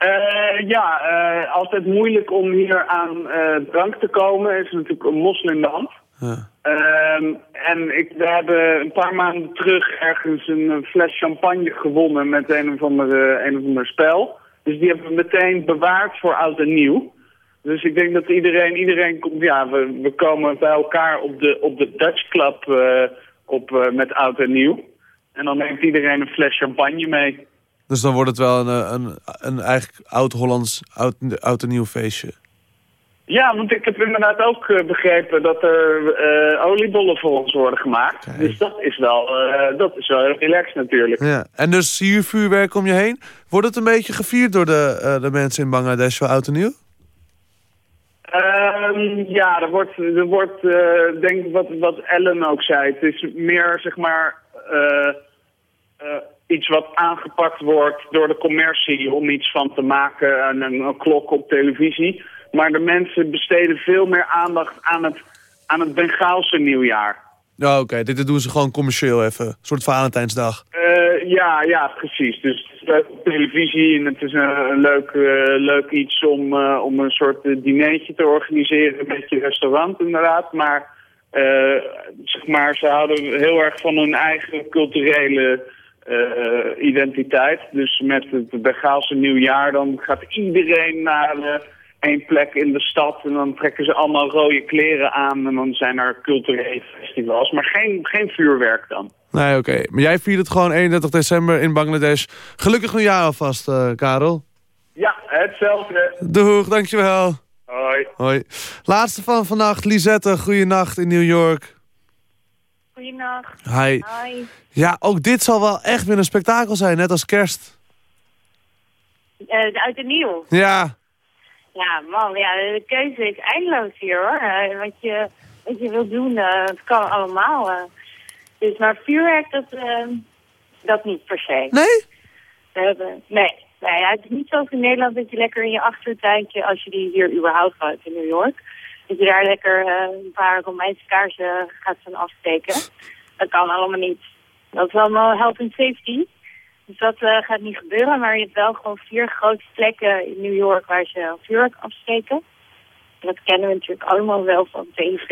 Eh, ja, eh, altijd moeilijk om hier aan eh, drank te komen. Er is natuurlijk een moslimland. Ja. Ehm, en ik, we hebben een paar maanden terug ergens een fles champagne gewonnen met een of ander, een of ander spel. Dus die hebben we meteen bewaard voor oud en nieuw. Dus ik denk dat iedereen, iedereen komt, ja, we, we komen bij elkaar op de, op de Dutch Club op, met oud en nieuw. En dan neemt iedereen een fles champagne mee. Dus dan wordt het wel een, eh, een, een eigenlijk oud-Hollands oud, oud en nieuw feestje. Ja, want ik heb inderdaad ook eh, begrepen dat er eh, oliebollen voor ons worden gemaakt. Dus dat is wel, eh, dat is wel heel relaxed natuurlijk. Ja. En dus hier vuurwerk om je heen. Wordt het een beetje gevierd door de, de mensen in Bangladesh voor oud en nieuw? Ehm, ja, er wordt, er wordt denk ik wat, wat Ellen ook zei. Het is meer, zeg maar, iets wat aangepakt wordt door de commercie om iets van te maken. En een, een klok op televisie. Maar de mensen besteden veel meer aandacht aan het, aan het Bengaalse nieuwjaar. Ja, oké. Dit doen ze gewoon commercieel even. Een soort Valentijnsdag. Eh, ja, ja, precies. Dus het is leuk op televisie en het is een, een leuk, eh, leuk iets om, eh, om een soort dinertje te organiseren. Een beetje restaurant inderdaad. Maar, zeg maar ze houden heel erg van hun eigen culturele eh, identiteit. Dus met het Bengaalse nieuwjaar dan gaat iedereen naar eh, één plek in de stad. En dan trekken ze allemaal rode kleren aan en dan zijn er culturele festivals. Maar geen, geen vuurwerk dan. Nee, oké. Maar jij viert het gewoon 31 december in Bangladesh. Gelukkig nieuwjaar alvast, eh, Karel. Ja, hetzelfde. Doeg, dankjewel. Hoi. Hoi. Laatste van vannacht, Lisette. Goeienacht in New York. Goedenacht. Hi. Hi. Ja, ook dit zal wel echt weer een spektakel zijn, net als kerst. Eh, uit de nieuw. Ja, Ja, man, ja, de keuze is eindeloos hier hoor. Eh, wat, je, wat je wilt doen, eh, het kan allemaal. Dus maar vuurwerk, dat, dat niet per se. Nee? We hebben, nee. nee ja, het is niet zoals in Nederland dat je lekker in je achtertuintje, als je die hier überhaupt gaat in New York, dat je daar lekker eh, een paar Romeinse kaarsen gaat gaan afsteken. Dat kan allemaal niet. Dat is allemaal health and safety. Dus dat eh, gaat niet gebeuren, maar je hebt wel gewoon vier grote plekken in New York waar ze vuurwerk afsteken. En dat kennen we natuurlijk allemaal wel van tv.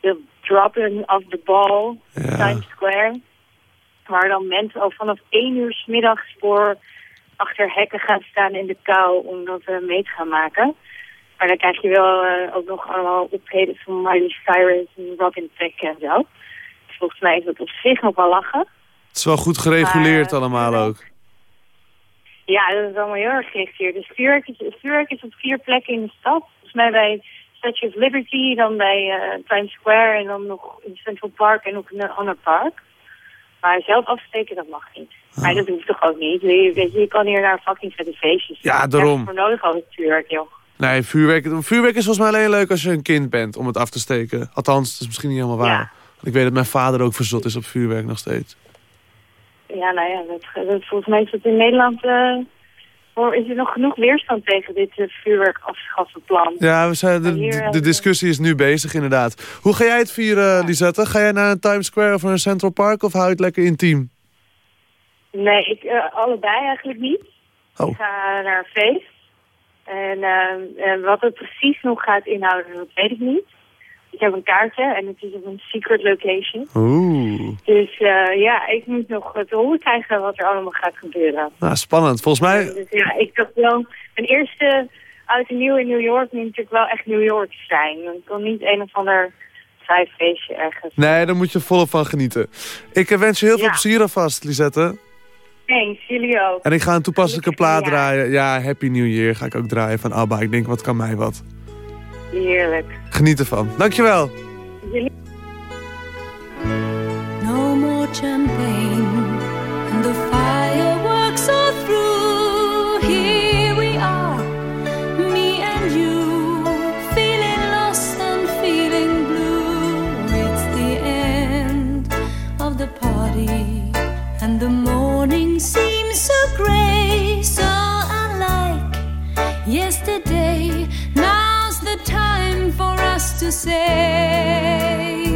De dropping of the ball, Times Square. Waar dan mensen al vanaf één uur 's middags voor achter hekken gaan staan in de kou om dat eh, mee te gaan maken. Maar dan krijg je wel eh, ook nog allemaal optredens van Miley Cyrus en Robin Thicke en zo. Dus volgens mij is dat op zich nog wel lachen. het is wel goed gereguleerd Maar, allemaal ook. Ja, dat is allemaal heel erg hier. Dus vuurwerk is, vuurwerk is op vier plekken in de stad. Volgens mij bij Statue of Liberty, dan bij eh, Times Square en dan nog in Central Park en ook in een ander park. Maar zelf afsteken, dat mag niet. Maar dat hoeft toch ook niet? Je, weet je, je kan hier naar fucking vette feestjes. Ja, Je daarom. hebt voor nodig al vuurwerk, joh. Nee, vuurwerk, vuurwerk is volgens mij alleen leuk als je een kind bent om het af te steken. Althans, dat is misschien niet helemaal waar. Ja. Ik weet dat mijn vader ook verzot is op vuurwerk nog steeds. Ja, nou ja, dat, dat, volgens mij is dat in Nederland... eh, is er nog genoeg weerstand tegen dit uh, vuurwerk afschaffen plan. Ja, we zijn, de, En hier, de, eh, de discussie is nu bezig inderdaad. Hoe ga jij het vieren, Lisette? Ga jij naar een Times Square of naar een Central Park of hou je het lekker intiem? Nee, ik, eh, allebei eigenlijk niet. Oh. Ik ga naar een feest. En eh, eh, wat het precies nog gaat inhouden, dat weet ik niet. Ik heb een kaartje en het is op een secret location. Oeh, Dus eh, ja, ik moet nog te horen krijgen wat er allemaal gaat gebeuren. nou spannend. Volgens mij, Dus ja, ik dacht wel, mijn eerste oud en nieuw in New York moet natuurlijk wel echt New York zijn. Ik wil niet een of ander saai feestje ergens. nee, daar moet je volop van genieten. Ik eh, wens je heel veel plezier alvast, Lisette. Thanks, jullie ook. En ik ga een toepasselijke plaat draaien. Ja, Happy New Year ga ik ook draaien van ABBA. Ik denk, wat kan mij wat. Heerlijk. Geniet ervan. Dankjewel. Jullie No more champagne, and the fireworks are through. Seems so grey, so unlike yesterday. Now's the time for us to say.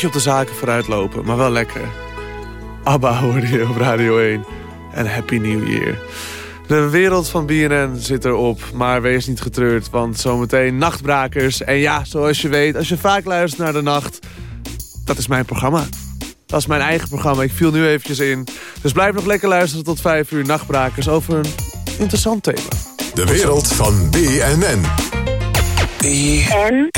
beetje op de zaken vooruitlopen, maar wel lekker. ABBA hoorde je op Radio 1. En Happy New Year. De wereld van BNN zit erop, maar wees niet getreurd, want zometeen nachtbrakers. En ja, zoals je weet, als je vaak luistert naar de nacht, dat is mijn programma. Dat is mijn eigen programma, ik viel nu eventjes in. Dus blijf nog lekker luisteren tot 5 uur nachtbrakers over een interessant thema. De wereld van BNN. BNN.